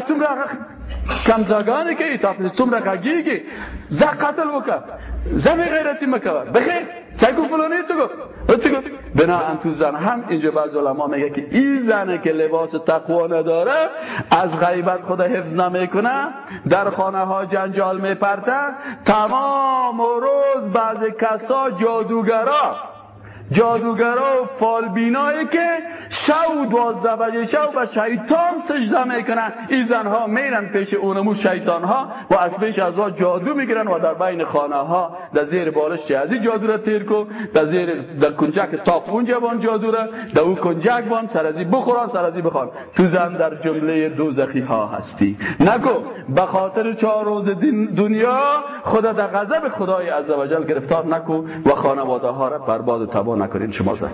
کمزاگانی که تا څومره کاږي زه قتل وکړه زمي غیرتی مکوه بخیر. سایکو فلانی تو گفت. بنا تو زن. هم اینجا بعض علما میگه که این زنه که لباس تقوا نداره از غیبت خود حفظ نمی‌کنه در خانه ها جنجال میپرته. تمام روز بعض کسا جادوگرا. جادوگرا و فالبینایی که شو دوازده بجه شو و شیطان سجده می‌کنن. این زنها میرن پیش اونمو شیطان ها و از پیش از جادو می‌گیرن و در بین خانه ها در زیر بالش چه از جادو را تیر کو در زیر در کنجک تاق اونجا بان جادو را در اون کنجک بان سرازی بخوران سرازی بخوان تو زن در جمله دوزخی ها هستی. نکو به خاطر چهار روز دنیا خدا در غضب خدای عزوجل گرفتار نکو و خانواده ها را برباد تبا نکنین شما زن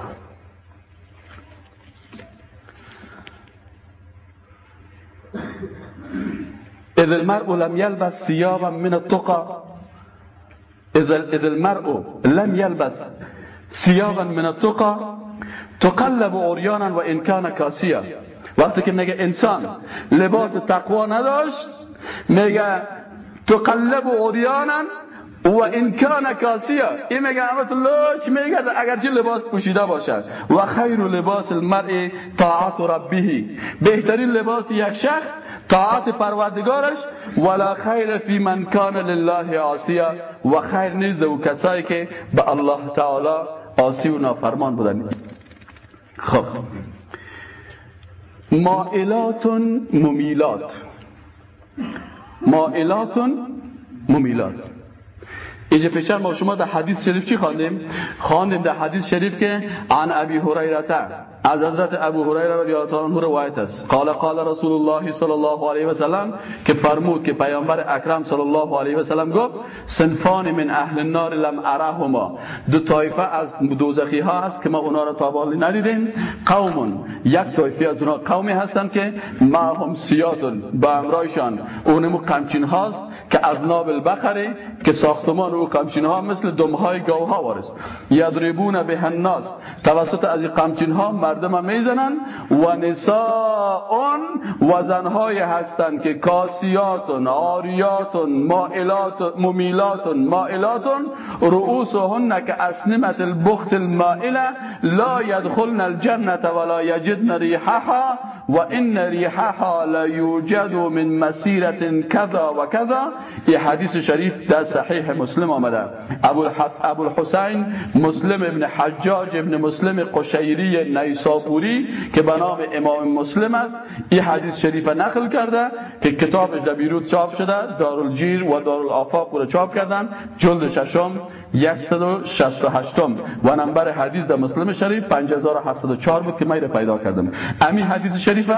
إذا المرء لم يلبس ثيابا من التقى إذا المرء لم يلبس ثيابا من التقى تقلب عریانا و ان کان کاسیا وقتی که إنسان لباس تقوا نداشت میگه تقلب عریانا و این کان کاسیا این میگه الله چی میگه اگرچه لباس پوشیده باشد و خیر لباس المرء طاعت ربه. بهترین لباس یک شخص طاعت پروردگارش ولا خیر فی من کان لله عاصیا و خیر نیست او کسایی که به الله تعالی عاصی و نافرمان بودن. خب. مائلات ممیلات. مائلات ممیلات. اینجا پیشتر ما شما در حدیث شریف چی خواندیم؟ خواندیم در حدیث شریف که عن ابی هریره از حضرت ابو هریره رضی الله عنه روایت است. قال قال رسول الله صلی الله علیه و سلم که فرمود که پیامبر اکرم صلی الله علیه و سلم گفت سنفان من اهل النار لم ارهما دو طایفه از دوزخی ها هست که ما اونا را تا ندیدیم. قوم یک طایفه از اونها قومی هستند که ما هم سیاتون با امرایشان. اونمو قمچین هاست که از نابل البقره که ساختمان او قمچین ها مثل دمهای گاو ها وارست یضربون به الناس. توسط از قمچین ها مردم می‌زنن و نساء و زنهای هستند که کاسیاتون آریاتون مائلات ممیلاتون مائلاتون رؤوسهن که اسنمت البخت المائله لا يدخلن الجنه ولا يجدن ريحها وان ريحها لا يوجد من مسيره كذا وكذا این حدیث شریف در صحیح مسلم آمده. ابو الحسین مسلم ابن حجاج ابن مسلم قشیری نیسابوری که به نام امام مسلم است. این حدیث شریف نقل کرده که کتابش در بیروت چاپ شده دارالجیر و دارالآفاق رو چاپ کردن. جلد ششم 168 و نمبر حدیث در مسلم شریف 5704 بود که من پیدا کردم. امی حدیث شریفه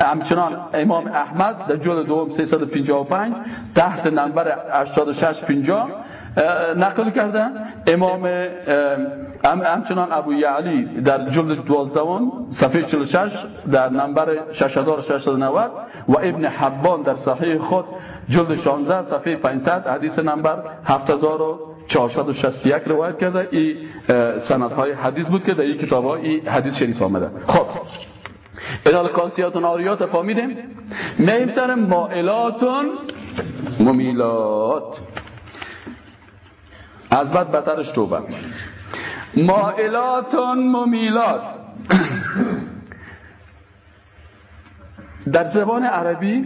همچنان امام احمد در جلد دوم 355 تحت نمبر 8650 نقل کردن امام همچنان ابو یعلی در جلد 12 صفحه 46 در نمبر 6690 و ابن حبان در صحیح خود جلد 16 صفحه 500 حدیث نمبر 7461 روایت کرده. این سندهای حدیث بود که در این کتاب این حدیث شریف آمده. خب. ادال کاسیات و ناریات فامیدیم. میم سر مائلاتون ممیلات. از بد بترش توبه. مائلاتون ممیلات. در زبان عربی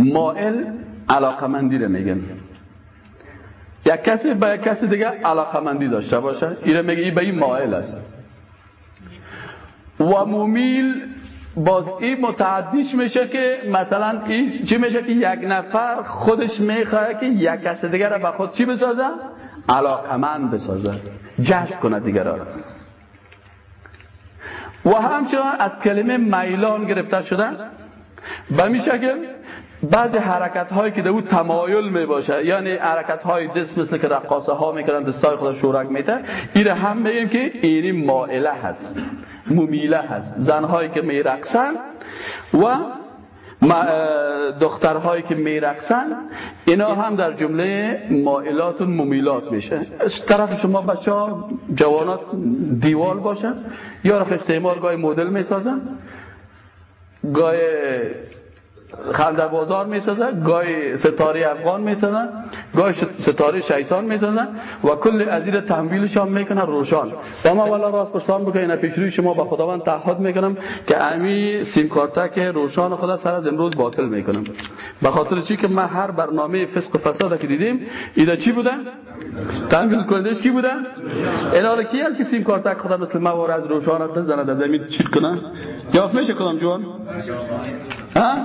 مائل علاقمندی رو میگن. یک کسی به یک کسی دیگه علاقمندی داشته باشه اینه میگه این به این مائل است. و ممیل باز این متعدیش میشه که مثلا این چی میشه که یک نفر خودش می‌خواه که یک کس دیگر رو به خود چی بسازه؟ علاقمند بسازه. جذب کنه دیگر را. و همچنان از کلمه میلان گرفته شده. به می شکل بعضی حرکت هایی که او تمایل می باشه یعنی حرکت های دست مثل که رقاصه ها می‌کنن دستای خود شورک میتر این هم میگیم که اینی مائله هست ممیله هست زنهایی که میرقصن و دخترهایی که میرقصن اینا هم در جمله مائلات و ممیلات میشه. طرف شما بچه ها جوانات دیوال باشن یا رفت استعمال گاه مدل می‌سازن گاه خلده بازار می‌سازن گاهی ستاره افغان می‌سازن گاهی ستاره شیطان می‌سازن و کل ازیر تنبیلش هم می‌کنن روشان و ما والا راست پرسان بکنین پیش روی شما با خداوند تعهد می‌کنم که امی سیم کارتک روشان خدا سر از امروز باطل می‌کنم. به خاطر چی که ما هر برنامه فسق و فساد که دیدیم ایده چی بودن تنبیل کنندش کی بودن الان کی هست که سیم کارتک خدا مثل ما از روشان بزنه در زمین چیت کنن یا میشه کدام جوان؟ ها؟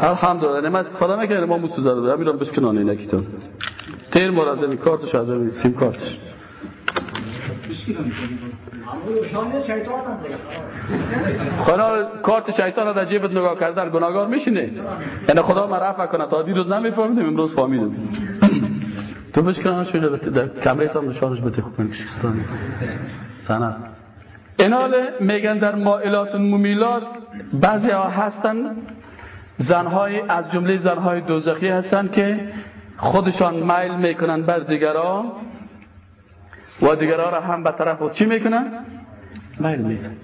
الحمدلله نما استفاده می‌کنه ما موسو زده بودم میرم بشکنانه اینکیتون تیر مرازمی کارتش از سیم کارتش. خدا کارت شیطان را در جیبت نگاه کردن گناهگار میشینه یعنی خدا ما رفع کنه تا دیروز نمیفهمیدیم امروز فهمیدیم. تو بشکنانش در کمره تا نشانش بده. خوب سند. اینال میگن در مائلات ممیلات بعضی ها هستن زنهای از جمله زنهای دوزخی هستن که خودشان میل می‌کنن بر دیگران و دیگران را هم به طرف خود چی می‌کنن؟ میل می‌کنن.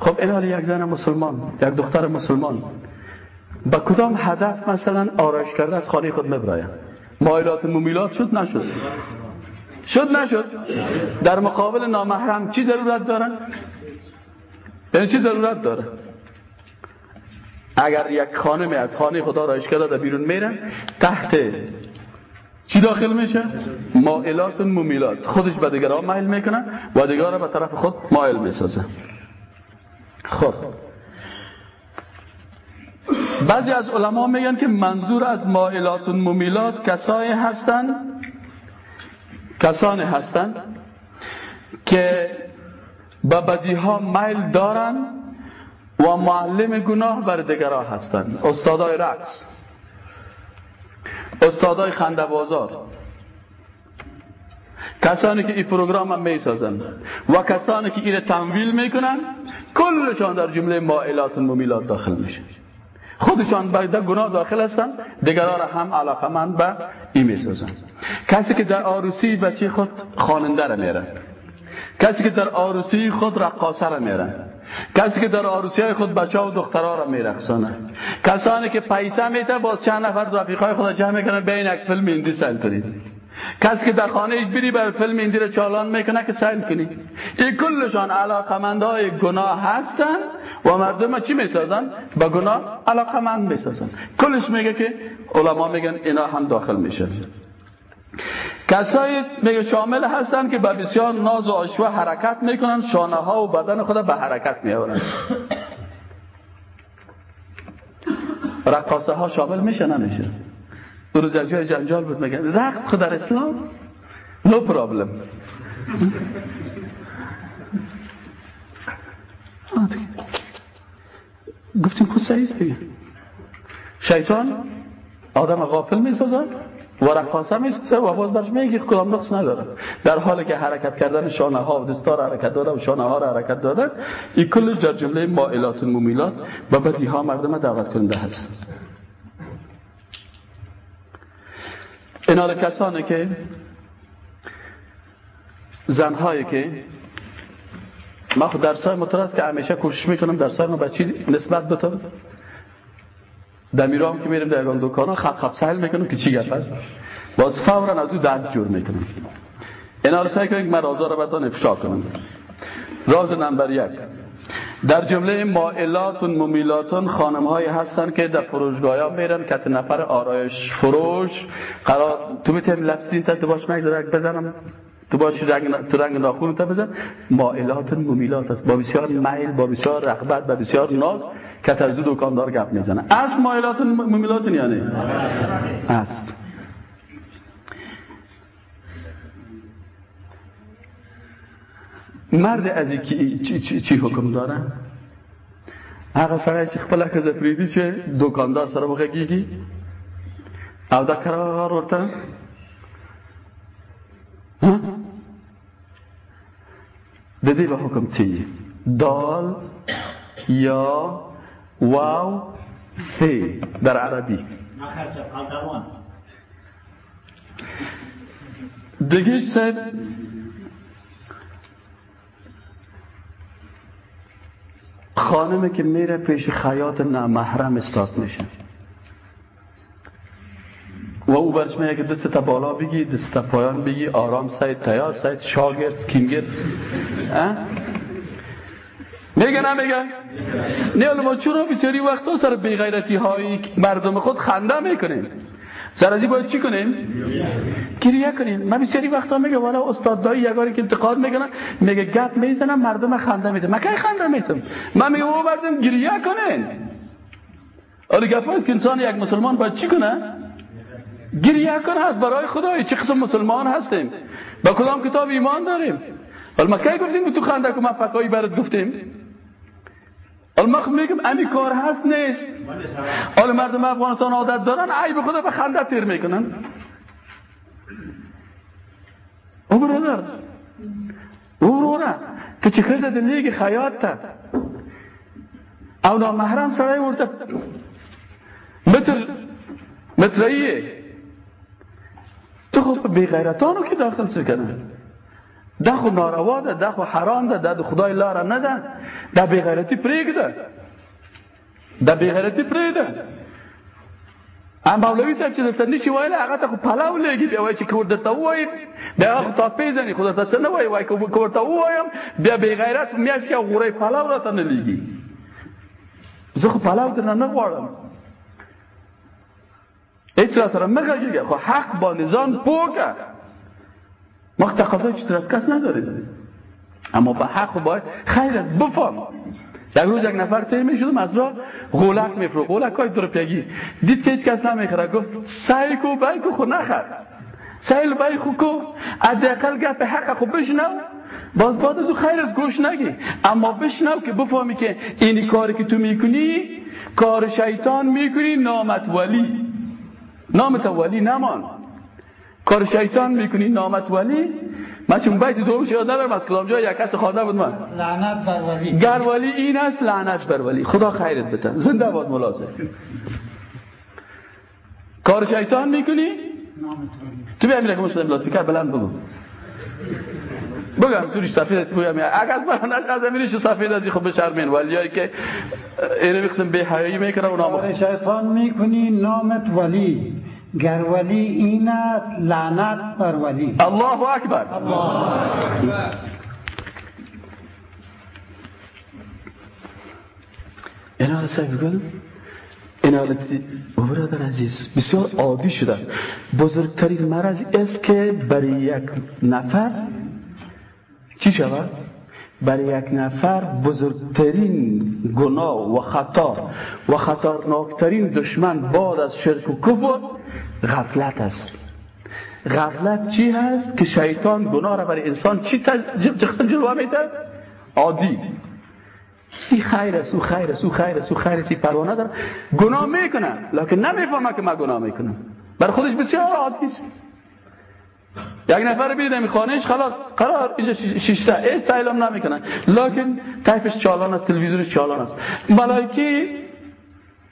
خب این یک زن مسلمان یک دختر مسلمان با کدام هدف مثلا آرایش کرده از خانه خود مبراین مایلات مومیلات شد نشد؟ شد نشد. در مقابل نامحرم چی ضرورت دارن؟ یعنی چی ضرورت داره. اگر یک خانم از خانه خدا رایش کرده بیرون میره تحت چی داخل میشه؟ مائلات ممیلات. خودش به دیگران مایل می‌کنه و دیگران به طرف خود مایل می‌سازه. خب. بعضی از علما میگن که منظور از مائلات ممیلات کسایی هستند کسانی هستند که به بدی ها میل دارن و معلم گناه بر دیگران هستند. استادای رقص استادای خنده بازار کسانی که این پروگرام هم می‌سازن و کسانی که این تمویل می‌کنن کلشان در جمله مائلات و ممیلات داخل میشه. خودشان به گناه داخل هستن دیگران هم علاقه من به این می‌سازن. کسی که در آروسی بچه خود خاننده را میره کسی که در آروسی خود رقاصه را میره کسی که در آروسی های خود بچه و دخترها را میرقصانه کسانی که پیسه میته باز چند نفر رفیقای خود جمع می‌کنه بین یک فیلم ایندی سل کنید. کسی که در خانه ایش بری بر فیلم ایندی را چالان می‌کنه که سل کنید. این کلشان های گناه هستن و مردم چی می‌سازن؟ با گناه علاقمند می‌سازن. کلش میگه که علما میگن اینا هم داخل میشه کسایی میگه شامل هستن که به بسیار ناز و آشوه حرکت می‌کنن شانه ها و بدن خود به حرکت میآورن. رقاصه ها شامل میشه نمیشه؟ دو روز جای جنجال بود میگن رقص خود در اسلام؟ نو پرابلم گفتیم خود سعیز دیگه. شیطان آدم غافل می‌سازد؟ و رقاصه می‌سازه و باز برش میگه کدام نقص نداره. در حالی که حرکت کردن شانه ها و دستار حرکت داده و شانه ها را حرکت داده این کلش در جمله مائلات و مومیلات و بدی ها مردم دعوت کننده هست. اینا کسانی که زنهایی که ما خود درسای مترس که همیشه کوشش می‌کنم درسای ما بچی نسبت بتم در میرام که میرم در یگان دکان خب خب سهل می‌کنم که چی گپ است باز فورا از او درد جور می‌کنم. اینا رو که من رازا رو بتان افشا کنم. راز نمبر یک. در جمله مائلاتون ممیلاتون خانم هایی هستن که در فروشگاه ها میرن که نفر آرایش فروش قرار تو می‌تونی لفظین تا تو باش بزنم تو باش رنگ تو رنگ ناخون تا بزن. مائلات ممیلات است. با بسیار میل با بسیار رغبت با بسیار ناز. از دکاندار گپ می‌زنه. از مائلات ممیلات یعنی؟ است مرد از چی, چی, چی حکم داره؟ هغه سره چې خپل که زفریدی چې دکاندار سره وغږیږي او دا قرار ورته د دې به حکم چی؟ دال یا واو فی در عربی. دیگه صاحب خانمه که میره پیش خیاط نامحرم استاد میشه. و او برش میگه که دست تا بالا بگی دست تا پایان بگی آرام سایت تیار سایت شاگرد کینگرد. میگه نمیگه نه ما چون بسیاری وقتا سر بیغیرتی های مردم خود خنده می‌کنیم؟ سر ازی باید چی کنیم؟ گریه کنیم. من بسیاری وقتا میگه والا استاد دایی یگاری که انتقاد می‌کنن میگه گپ می‌زنم مردم خنده میده. من که خنده میتم من میگه او مردم گریه کنین. حالا گپ که انسان یک مسلمان باید چی کنه؟ گریه کنه از برای خدای. چه قسم مسلمان هستیم؟ با کدام کتاب ایمان داریم؟ حالا ما کی گفتیم تو خنده که ما فقایی برات گفتیم؟ حالا میگم امی کار هست نیست. حالا مردم افغانستان عادت دارن عیب خدا به خنده تیر می‌کنن. او برادر. او برادر. تو چه خیزه دلیگی خیاط تا. او محرم سرای ورده. متر متراییه. تو خب بی غیرتانو که داخل سکنه ده خو ناروا ده ده خو حرام ده ده خدای لاره نه ده ده بیغیرتی پریگ ده ده بیغیرتی پریگ ده ام مولوی صاحب چې درته نشي وایي هغه ته خو پلاو لګي بیا وایي چې کور درته وایي بیا خو تا پیژنې خو درته څه نه وایي؟ وایي که ورته ووایم بیا بې غیرت میاشت کې غورې پلاو راته نه لګي زه خو پلاو درنه نه غواړم. هیڅ را سره مه غږیږه خو حق با نظام پوکه. ما تقاضای چیز از کس نداریم اما به حق باید خیر از بفهم یک روز یک نفر طی می‌شدم از راه غولک میفرو غولک های درپیگی دید که هیچ کس نمی‌خره گفت سعی کو بای کو خود نخر. سعی بای خو کو. حداقل گپ حق خو بشنو. باز بعد از خیر از گوش نگی. اما بشنو که بفهمی که اینی کاری که تو می‌کنی کار شیطان می‌کنی نامت ولی. نامت ولی نمان. کار شیطان می‌کنی نامت ولی. من چون بیت دومش یاد ندارم از کلام جای یک کس خواهده بود من. لعنت بر ولی. گر ولی این است لعنت بر ولی. خدا خیرت بده. زنده باد ملازم کار شیطان می‌کنی؟ تو بیا میره که مشتم لاسپیکر بلند بگو. بگم توریش سفید بگم. اگر من از امیرش سفید از خب بشرمین ولیایی که اینو میقسم به حیایی می‌کنه و نام شیطان می‌کنی نامت ولی. گر ولی این است لعنت بر ولی. الله اکبر. اینا رو سکس گل اینا رو برادر عزیز بسیار عادی شده. بزرگترین مرض است که برای یک نفر چی شود؟ برای یک نفر بزرگترین گناه و خطا و خطرناکترین دشمن بعد از شرک و کفر غفلت است. غفلت چی هست؟ که شیطان گناه را برای انسان چی جلوه میده عادی. این خیر است او خیر است او خیر است او خیر است پروانه داره گناه می‌کنه لکن نمی‌فهمه که من گناه می‌کنم. برای خودش بسیار عادی است. یک نفر بیدم می خانهش خلاص قرار اینجا شیشته ای سایلم نمی‌کنن لکن تایپش چالان است تلویزیونش چالان است. ملائکی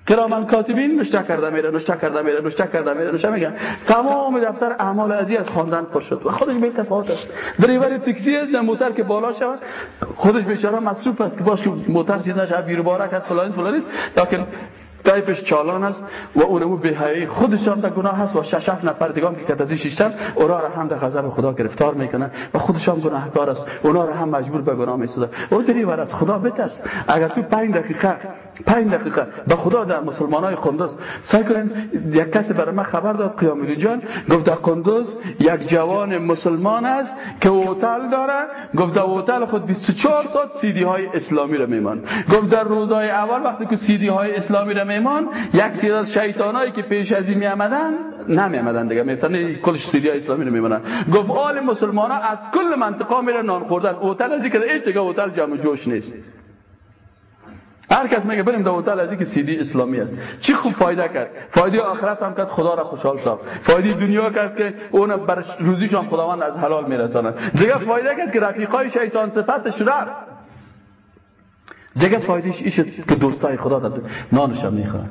کرامن کاتبین نشته کرده میره نشته کرده میره نشته کرده میره نشته تمام دفتر اعمال ازی از خواندن پر شد. و خودش به تفاوت است. دریور تاکسی است موتر که بالا شود. خودش بیچاره مصروف است که باش که موتر چیز نشه بیر بارک است فلان فلان است. لکن تایفش چالان است و اونمو به خودش هم در گناه هست. و شش نفر دیگه که کتازی شیشتن اونا را هم در غضب خدا گرفتار می‌کنن و خودش هم گناهکار است. اونا را هم مجبور به گناه می‌سازن او دریور از خدا بترس. اگر تو 5 دقیقه 5 دقیقه. به خدا در مسلمانای قندوز. سعی کنین یک کسی برای من خبر داد قیام جان. گفت در قندوز یک جوان مسلمان است که هتل داره. گفت در هتل خود 24 ساعت سی دی های اسلامی را میمان گفت در روزهای اول وقتی که سی دی های اسلامی را میمان یک تعداد شیطانایی که پیش از این می آمدن نمی آمدن دیگه می‌تونه کلش سی دی های اسلامی را میمونن گفت آل مسلمان ها از کل منطقه میرن نان خوردن. هتل از اینکه هیچ دیگه هتل جمع جوش نیست. هر کس میگه بریم در هتل از که سیدی اسلامی است. چی خوب فایده کرد؟ فایده آخرت هم کرد خدا را خوشحال ساخت فایده دنیا کرد که اون بر روزیش هم خداوند از حلال میرساند. دیگه فایده کرد که رفیقای شیطان صفتش رفت. دیگه فایدهش ایش که دوستای خدا داد نانش هم می‌خواد.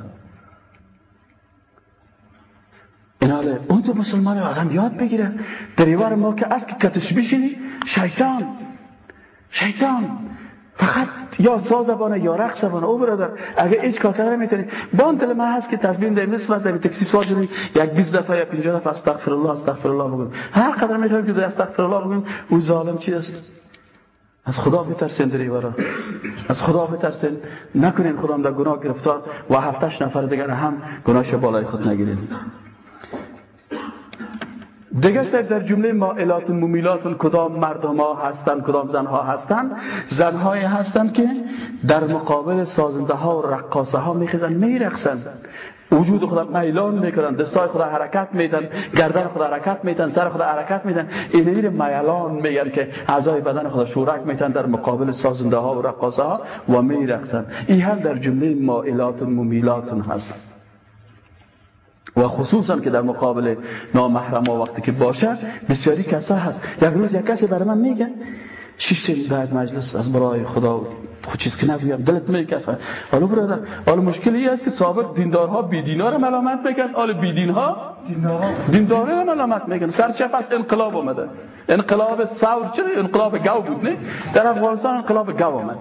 این حاله اون دو مسلمان هم یاد بگیره. دریوار ما که از که کتش بشینی شیطان شیطان. فقط یا ساز زبانه یا رقص زبانه. او برادر اگه هیچ کار نمی‌تونی. با اون دل من هست که تصمیم داریم مثل واسه تاکسی سوار شدیم. یک 20 دفعه یا 50 دفعه استغفر الله استغفر الله بگیم هر قدر می‌تونیم که استغفر الله بگیم او ظالم چی است؟ از خدا بترسین دریورا از خدا بترسین. نکنین خدا در گناه گرفتار و هفتش نفر دیگر هم گناهش بالای خود نگیرین. دیگه سر در جمله مائلات ممیلات کدام مردم ها هستن کدام زن ها هستن؟ زن های هستن که در مقابل سازنده ها و رقاصه ها میخیزن میرقصن. وجود خدا میلان می‌کنن دستای خدا حرکت میدن گردن خدا حرکت میدن سر خدا حرکت میدن. این میره میلان میگن که اعضای بدن خدا شورک میتن در مقابل سازنده ها و رقاصه ها و میرقصن. این هم در جمله مائلات ممیلات هست و خصوصا که در مقابل نامحرم ها وقتی که باشه بسیاری کسا هست. یک روز یک کسی برای من میگه شیش بعد مجلس از برای خدا خود چیز که نگویم دلت میکفه حالا برادر حالا مشکل این است که سابق دیندارها بی دینار ملامت میکن. حالا بی دینها دینداره ملامت میکن. سرچف از انقلاب آمده انقلاب ثور چرا؟ انقلاب گو بود نه؟ در افغانستان انقلاب گو آمد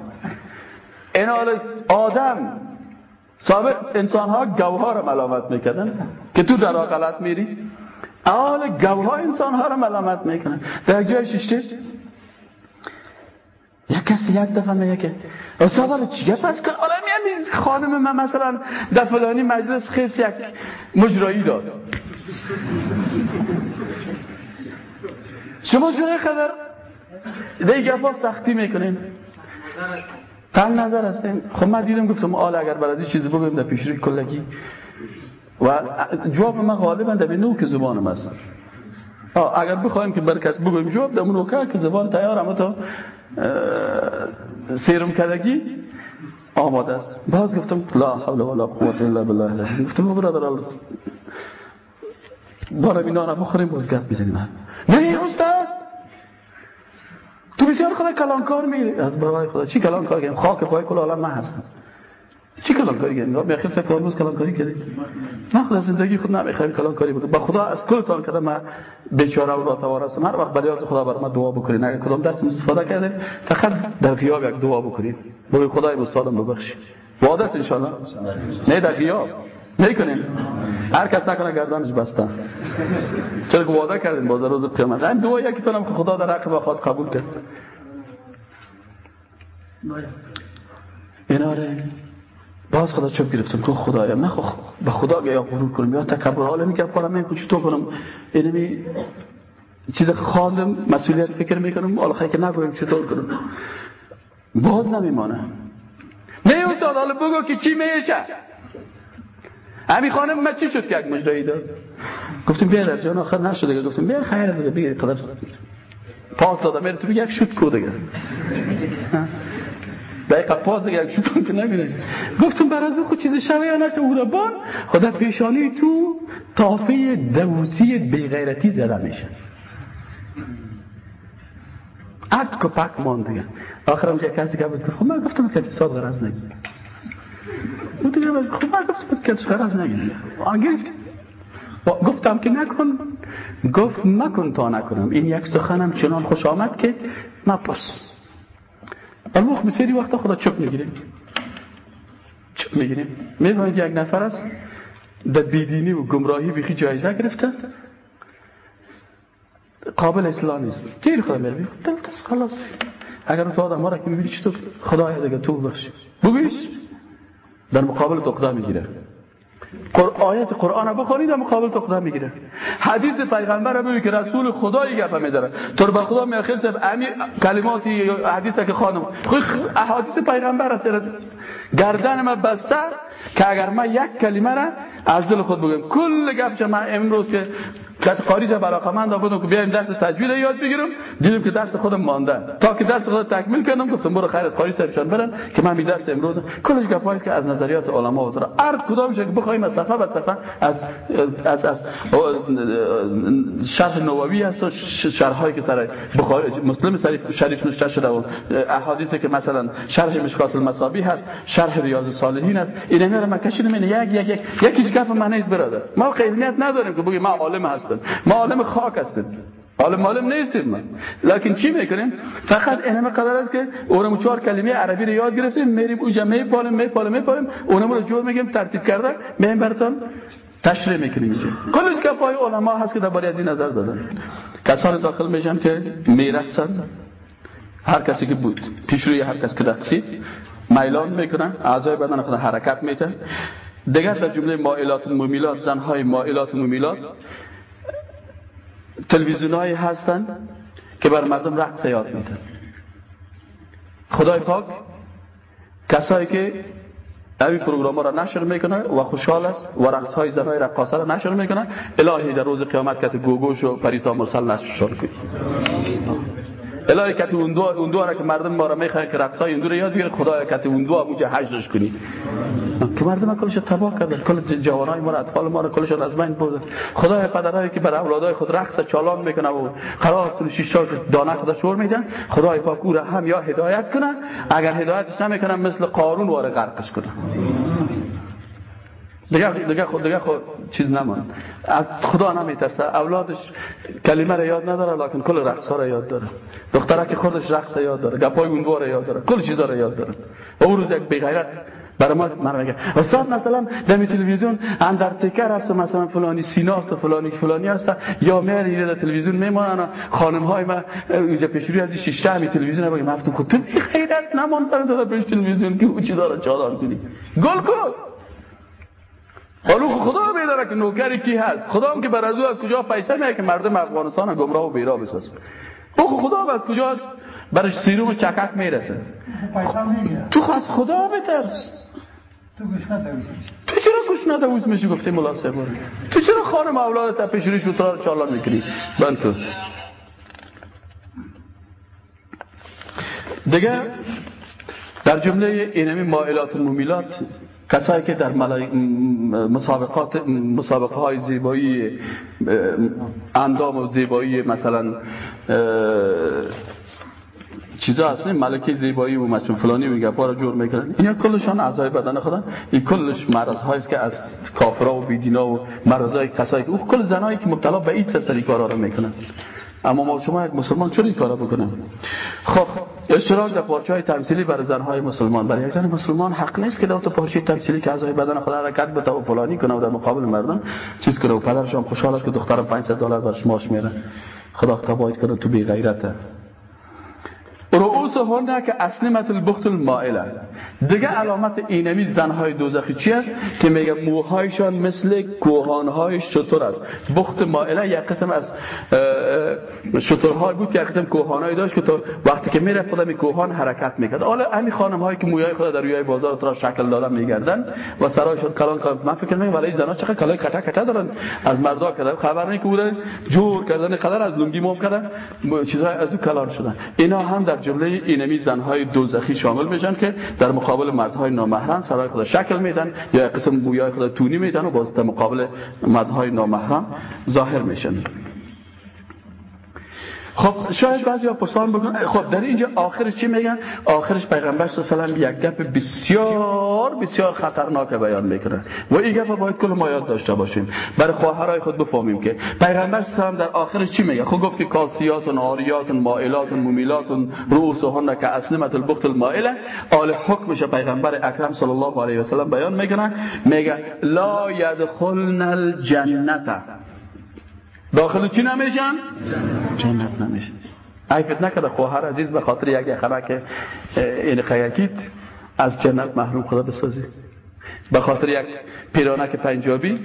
این حال آدم سابق انسان ها گوها رو ملامت می‌کردن که تو در غلط میری. حال گوها انسان ها رو ملامت می‌کنن. در جای ششته یک کسی یک دفعه میگه که استاد چیه؟ پس که حالا میگم خانم من مثلا در فلانی مجلس خیس یک مجرایی داد. شما جای خبر دیگه گفا سختی می‌کنین. تن نظر هستیم خب من دیدم گفتم آل اگر برای چیزی بگویم در پیشروی کلگی و جواب من غالبا در نو که زبانم هست اگر بخوایم که بر کس بگویم جواب در نوکه که زبان تیار اما تا سیرم کردگی آماده است. باز گفتم لا حول ولا قوت الا بالله. گفتم برادر الله بارم اینا رو بخوریم باز بزنیم نه استاد! بسیار خدا کلانکار می‌گیری از برای خدا. چی کلانکار گیم خاک پای کل عالم من هستم. چی کلانکاری کردی؟ می خیلی سه روز کلانکاری کردی؟ نه خدا زندگی خود نمی‌خوایم کلانکاری بکنم با خدا از کلتان کردم من بیچاره و ناتوان هستم. هر وقت بلیاز خدا برای من دعا بکنید اگر کدام درس استفاده کردیم فقط در غیاب یک دعا بکنید بگید خدای استادم ببخشید وعده است ان شاء الله نه در غیاب. کنیم هر کس نکنه گردنش بسته. چرا که وعده کردیم باز روز قیامت. دعا یکی تونم که خدا در حق و قبول کرد. اینا باز خدا چوب گرفتم تو خدایا من خو به خدا یا غرور کنم یا تکبر. حالا میگم کارا من تو کنم؟ اینمی چیز که خواندم مسئولیت فکر می‌کنم خیلی که نگویم چطور کنم. باز نمیمانه. نه استاد حالا بگو که چی میشه؟ همی خانم من چی شد که یک مجرایی داد؟ گفتیم بیا در جان آخر نشده گفتیم بیا خیر دیگه بگیر قدر پاس دادم میره تو یک شد کو دیگه. دیگه یک شد که نمیره گفتم بر از خود چیز شوه یا نشه او را بان. خدا پیشانی تو تافه دوسی بیغیرتی زده میشه. اد کپک مان دیگه آخرم که کسی که بود خب من گفتم که اتصاد غرض نگیر او دیگه خب من گفتم که غرض آن گرفت. گفتم که نکن. گفت مکن تا نکنم. این یک سخنم چنان خوش آمد که نپرس الوخ بسیاری وقتا خدا چپ می‌گیریم چپ می‌گیریم می‌بینید یک نفر است در بیدینی و گمراهی بیخی جایزه گرفته. قابل اصلاح نیست. تیر خدا میره. دلتس خلاص. اگر تو آدم ها را که می‌بینی چطور؟ دیگه تو بخشی بگویش در مقابل تو خدا می‌گیره. آیت قرآن رو بخونید مقابل تو خدا می‌گیره. حدیث پیغمبر رو ببینید که رسول خدایی گفه میداره. تو به خدا میخیل سب امی کلماتی حدیث که خانم. خود احادیث پیغمبر است. گردن من بسته که اگر من یک کلمه را از دل خود بگم کل گپ من امروز که کت قاری براقه من بودم که بیایم درس تجوید یاد بگیرم دیدم که درس خودم مانده تا که درس خودم تکمیل کردم گفتم برو خیر از قاری صاحبشان برن که من می درس امروز کلش گپایی که از نظریات علما و هر کدامش که بخوایم از صفحه به صفحه از از از شرح نووی هست و شرح هایی که سر بخاری مسلم شریف نوشته شده و احادیثی که مثلا شرح مشکات المصابیح هست شرح ریاض الصالحین هست اینا رو من کشیدم یک یک یک یکیش گپ من نیست برادر ما خیلیت نداریم که بگیم ما عالم هستم ما عالم خاک هستیم. عالم عالم نیستیم ما. لکن چی می‌کنیم؟ فقط اینم قدر است که اونم چهار کلمه عربی رو یاد گرفتیم میریم اون جمعه پالم می پالم اونم رو جور میگیم ترتیب کرده میایم براتون تشریح می‌کنیم اینجا. کلش گپای علما هست که درباره از این نظر دادن. کسان داخل میشن که میرقصن. هر کسی که بود پیش روی هر کس که رقصید میلان می‌کنن اعضای بدن خود حرکت میتن دیگر در جمله مائلات و ممیلات زنهای مائلات و ممیلات تلویزیون هایی هستن که بر مردم رقص یاد میدن. خدای پاک کسایی که این پروگرام ها را نشر می‌کنه و خوشحال است و رقص های زنهای رقاصه را نشر می‌کنه الهی در روز قیامت کت گوگوش و پریسا مرسل نشر کنی الهی کتی اون دو اون دو که مردم ما را می‌خواد که رقصای اون دو یاد بگیره خدایا کتی اون دو اونجا حجرش کنی. که مردم کلش تباه کردن. کل جوانای ما را اطفال ما را کلش از بین بردن. خدای پدرایی که بر اولادای خود رقص چالان می‌کنه و است شش دانه خدا شور میدن خدای پاک او را هم یا هدایت کنه اگر هدایتش نمی‌کنه مثل قارون واره غرقش کنه دیگه دیگه خود دیگه خود چیز نمان. از خدا نمیترسه. اولادش کلمه را یاد نداره لکن کل رقص را یاد داره. دختره که خودش رقص یاد داره گپای اون یاد داره کل چیزا را یاد داره. و روز یک بیغیرت برای ما من میگه استاد مثلا در تلویزیون اندرتیکر هست مثلا فلانی سیناست و فلانی فلانی هست یا اینجا در تلویزیون میمونن خانم های ما اینجا پیشوری از شش می تلویزیون بگیم هفتم خود تو خیرت نمان در پیش تلویزیون که او داره چالان کنی. گل کن! حالا خدا میداره که نوکری کی هست. خدا هم که بر از او از کجا پیسه میه که مردم افغانستان گمراه و بیرا بساز او خدا از کجا برش سیروم و چکک می‌رسه. تو خواست خدا بترس. تو چرا گوش ندوز میشی؟ گفته ملا تو چرا خانم اولاد پیشوری شوترا رو چالان می‌کنی بند تو. دیگه در جمله اینمی مائلات و ممیلات کسایی که در مسابقات مسابقه های زیبایی اندام و زیبایی مثلا چیزا هست ملکه زیبایی و مچون فلانی گپا رو جور می‌کنن اینا کلشان اعضای بدن خدا. این کلش مرض هاییست که از کافرا و بیدینا و مرض های کسایی که او کل زنایی که مبتلا به این سری کارا رو می‌کنن. اما ما شما یک مسلمان چرا این کارا بکنم خب اشتراک در پارچه های تمثیلی برای زنهای مسلمان. برای یک زن مسلمان حق نیست که در تو پارچه تمثیلی که اعضای بدن خدا حرکت بده و فلانی کنه و در مقابل مردم چیز کنه و پدرش هم خوشحال است که دخترم 500 دلار برش ماش میره خدا تباید کنه تو بی غیرته رؤوس هنه که اسلمت البخت المائله. دیگه علامت اینمی زنهای دوزخی چی است؟ که میگه موهایشان مثل کوهانهای شطور است؟ بخت مائله یک قسم از شطورهای بود که یک قسم کوهانهایی داشت که تو وقتی که میره می کوهان حرکت می‌کرد. حالا همین خانم هایی که موهای خدا در روی بازار تو شکل دارن میگردن و سرایشون کلان کلان. من فکر می‌کنم ولی زنا چقدر کلای کتا کتا دارن. از مردا کردن خبر نه که بودن جور کردن قدر از لنگی موم کردن چیزای از او کلان شدن. اینا هم در جمله اینمی زنهای دوزخی شامل میشن که در مقابل مردهای نامحرم سرای خدا شکل میدن یا قسم بویای خدا تونی میدن و باز در مقابل مردهای نامحرم ظاهر میشن. خب شاید بعضی ها پرسان بگن خب در اینجا آخرش چی میگن؟ آخرش پیغمبر صلی الله علیه و یک گپ بسیار بسیار خطرناک بیان می‌کنه. و این گپ باید کل ما یاد داشته باشیم. برای خواهرای خود بفهمیم که پیغمبر الله در آخرش چی میگه؟ خب گفت که کاسیات و ناریات و مائلات و ممیلات و رؤوسهن که اسلمت البخت المائله. آل حکمش پیغمبر اکرم صلی الله علیه و سلم بیان می‌کنه. میگه لا یدخلن الجنه داخل چی نمیشن؟ جنت نمیشن. عیفت نکده خواهر عزیز به خاطر یک که این قیقید از جنت محروم خدا بسازی. به خاطر یک پیرانک پنجابی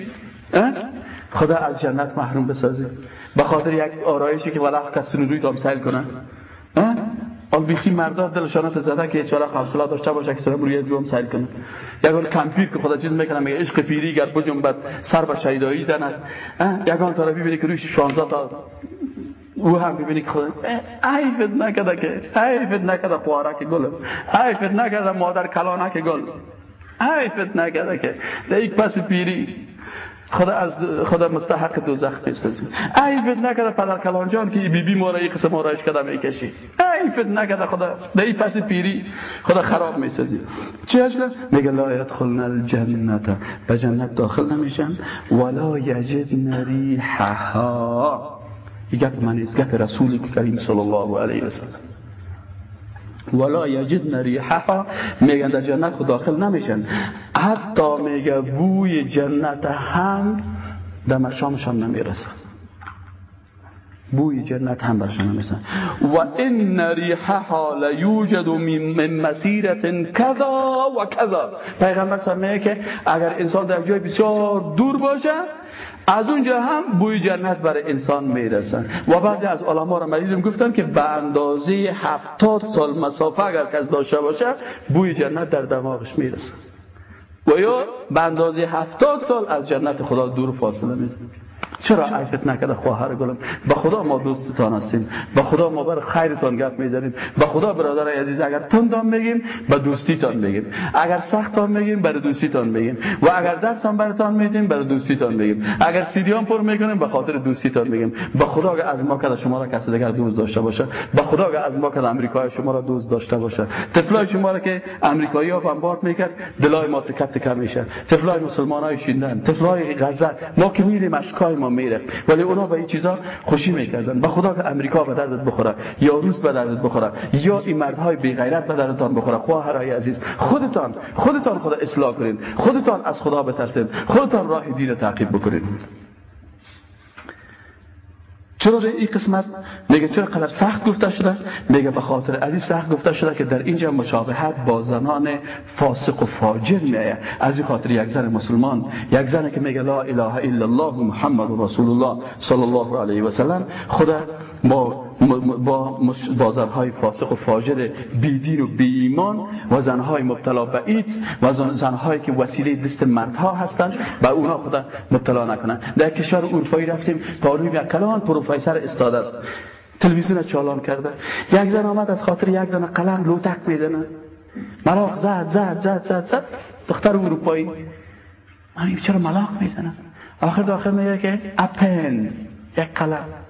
خدا از جنت محروم بسازی. به خاطر یک آرایشی که ولی کسی روی تام سیل آن بیخی مردا دلشانات زده که چاله حوصله داشته باشه که سرم روی جوم سیل کنه. یگان کمپیر که خدا چیز می‌کنه میگه عشق پیری گر بعد سر به شهیدایی زند. یگان طرفی بینی که روی 16 تا او هم ببینی که خدا عیفت نکده که عیفت نکده که گلم. عیفت نکده مادر کلانک گل عیفت نکده که در یک پس پیری. خدا از خدا مستحق دوزخ بسازی عیبت نکرده پدر کلانجان که بی ما را یک قسم آرایش کرده می‌کشی. عیبت نکرده خدا در این پس پیری. خدا خراب می‌سازی چی اصلا میگه لا یدخلن الجنت به جنت داخل نمیشن ولا یجدن ریحها. گفت من از گفت رسول کریم صلی الله علیه وسلم ولا یجدن ریحها. میگن در جنت داخل نمیشن. حتی میگه بوی جنت هم در مشامشان نمی‌رسن بوی جنت هم برشان نمی‌رسن و این ریحها لیوجد من مسیرت کذا و کذا. پیغمبر سمیه که اگر انسان در جای بسیار دور باشه از اونجا هم بوی جنت برای انسان می‌رسن. و بعضی از علما را مریضم گفتن که به اندازه هفتاد سال مسافه اگر کس داشته باشه بوی جنت در دماغش می‌رسه. و یا به اندازه هفتاد سال از جنت خدا دور فاصله میده چرا عیفت نکرده؟ خواهر گلم. به خدا ما دوستتان هستیم. به خدا ما بر خیرتان گپ می‌زنیم. به خدا برادر عزیز اگر تندان بگیم به دوستیتان بگیم. اگر سختان بگیم برای دوستیتان بگیم. و اگر درسان براتان میدیم برای دوستیتان بگیم. اگر سیدیان پر می‌کنیم به خاطر دوستیتان بگیم. به خدا اگر از ما کده شما را کسی دیگر دوست داشته باشه. به خدا اگر از ما کده امریکای شما را دوست داشته باشه. طفلای شما را که امریکایی ها بمبارد می‌کرد دلای ما تکت تکه میشه طفلای مسلمان های شیندن. طفلای غزه. ما که میریم اشکای ما میره. ولی اونا به این چیزا خوشی می‌کردن. به خدا که امریکا به دردت بخوره یا روس به دردت بخوره یا این مردهای بی غیرت به دردتان بخوره. خواهرای عزیز خودتان خودتان خدا اصلاح کنین. خودتان از خدا بترسید خودتان راه دین تعقیب بکنید چرا در این قسمت؟ میگه چرا قدر سخت گفته شده؟ میگه به خاطر از سخت گفته شده که در اینجا مشابهت با زنان فاسق و فاجر میایه از این خاطر یک زن مسلمان یک زن که میگه لا اله الا الله محمد رسول الله صلی الله علیه و سلم خدا با با با زنهای فاسق و فاجر بیدین و بی ایمان و زنهای مبتلا به ایت و زنهایی که وسیله دست مردها هستند به اونا خدا مبتلا نکنن در کشور اروپایی رفتیم پاروی یک کلان پروفیسر استاده است. تلویزیون چالان کرده. یک زن آمد از خاطر یک دانه قلم لوتک می‌زنه. ملاق زد زد زد زد زد. دختر اروپایی. من چرا ملاق می‌زنه؟ آخر داخل میگه که اپن. یک قلم.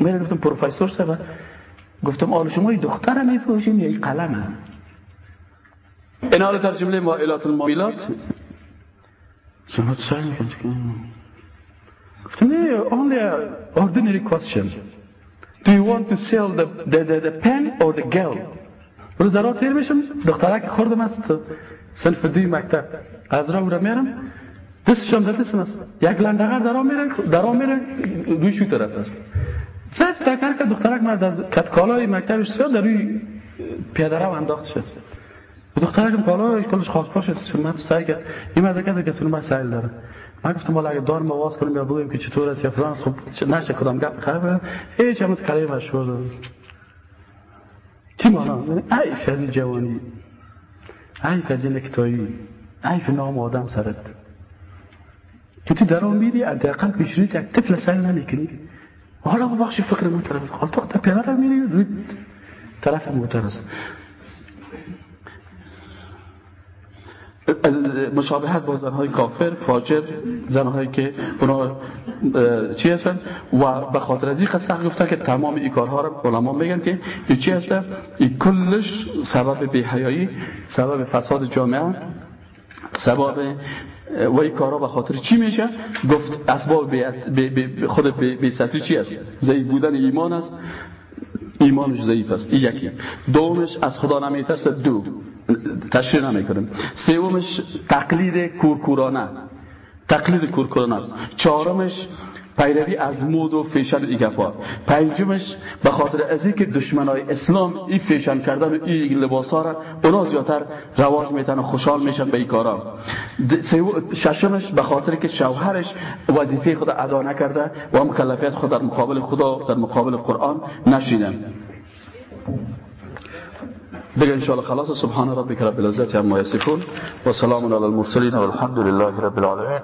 من گفتم پروفسور صاحب گفتم آل شما این دختر میفروشین یا این قلم این حال در جمله مائلات المائلات شما سعی گفتم نه only ordinary question. Do you want to sell the, the, the, the pen or the girl? روزارا تیر میشم دخترک خوردم است صنف دوی مکتب. از را او را میرم دستشم در دستم است یک لندغر درا میره درا میره. دوی شو طرف است. زد فکر که دخترک مرد از کتکالای مکتبش سیاد در روی پیاده رو انداخت شد. دخترک کالا کلش خاص شد. چون من سعی کرد. این مرد که کسی من سایل داره. من گفتم والا اگه دار مواز کنیم یا بگویم که چطور است یا فلان خب نشه کدام گپ خراب هیچ هم کلمه مشهور چی مانا؟ ای فزی جوانی. ای فزی نکتایی ای نام آدم سرت. که تو در آن میری حداقل پیشرویت یک طفل سعی نمی‌کنی. حالا بخشی فکر موتر است. خب تو پیاده رو میری روی طرف موتر است. مشابهت با زنهای کافر فاجر زنهایی که اونا چی هستن؟ و به خاطر از این قصه گفتن که تمام این کارها رو علما میگن که این چی هستن این کلش سبب بیحیایی سبب فساد جامعه سبب و این کارا به خاطر چی میشه؟ گفت اسباب بی خود بی سطری چی است ضعیف بودن ایمان است ایمانش ضعیف است. این یکی. دومش از خدا نمیترسه. دو. تشریح نمی‌کنم. سومش تقلید کورکورانه. تقلید کورکورانه است. چهارمش پیروی از مود و فیشن ایگفا پنجمش به خاطر از که دشمنای اسلام این فیشن کردن و این لباس ها را اونا زیادتر رواج میتن و خوشحال میشن به این کارا. ششمش به خاطر که شوهرش وظیفه خود ادا نکرده و مکلفیت خود در مقابل خدا در مقابل قرآن نشیدن دیگه انشاءالله خلاص سبحان ربك رب العزة عما يصفون وسلام على المرسلين والحمد لله رب العالمين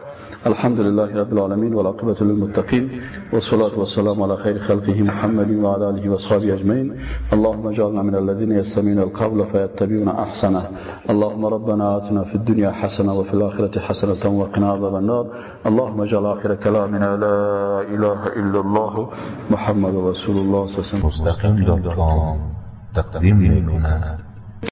الحمد لله رب العالمين والعاقبة للمتقين والصلاة والسلام على خير خلقه محمد وعلى آله وصحبه أجمعين اللهم اجعلنا من الذين يستمعون القول فيتبعون أحسنه. اللهم ربنا آتنا في الدنيا حسنة وفي الآخرة حسنة وقنا عذاب النار. اللهم اجعل آخر كلامنا لا إله إلا الله محمد رسول الله صلى الله عليه وسلم. تقديم لكما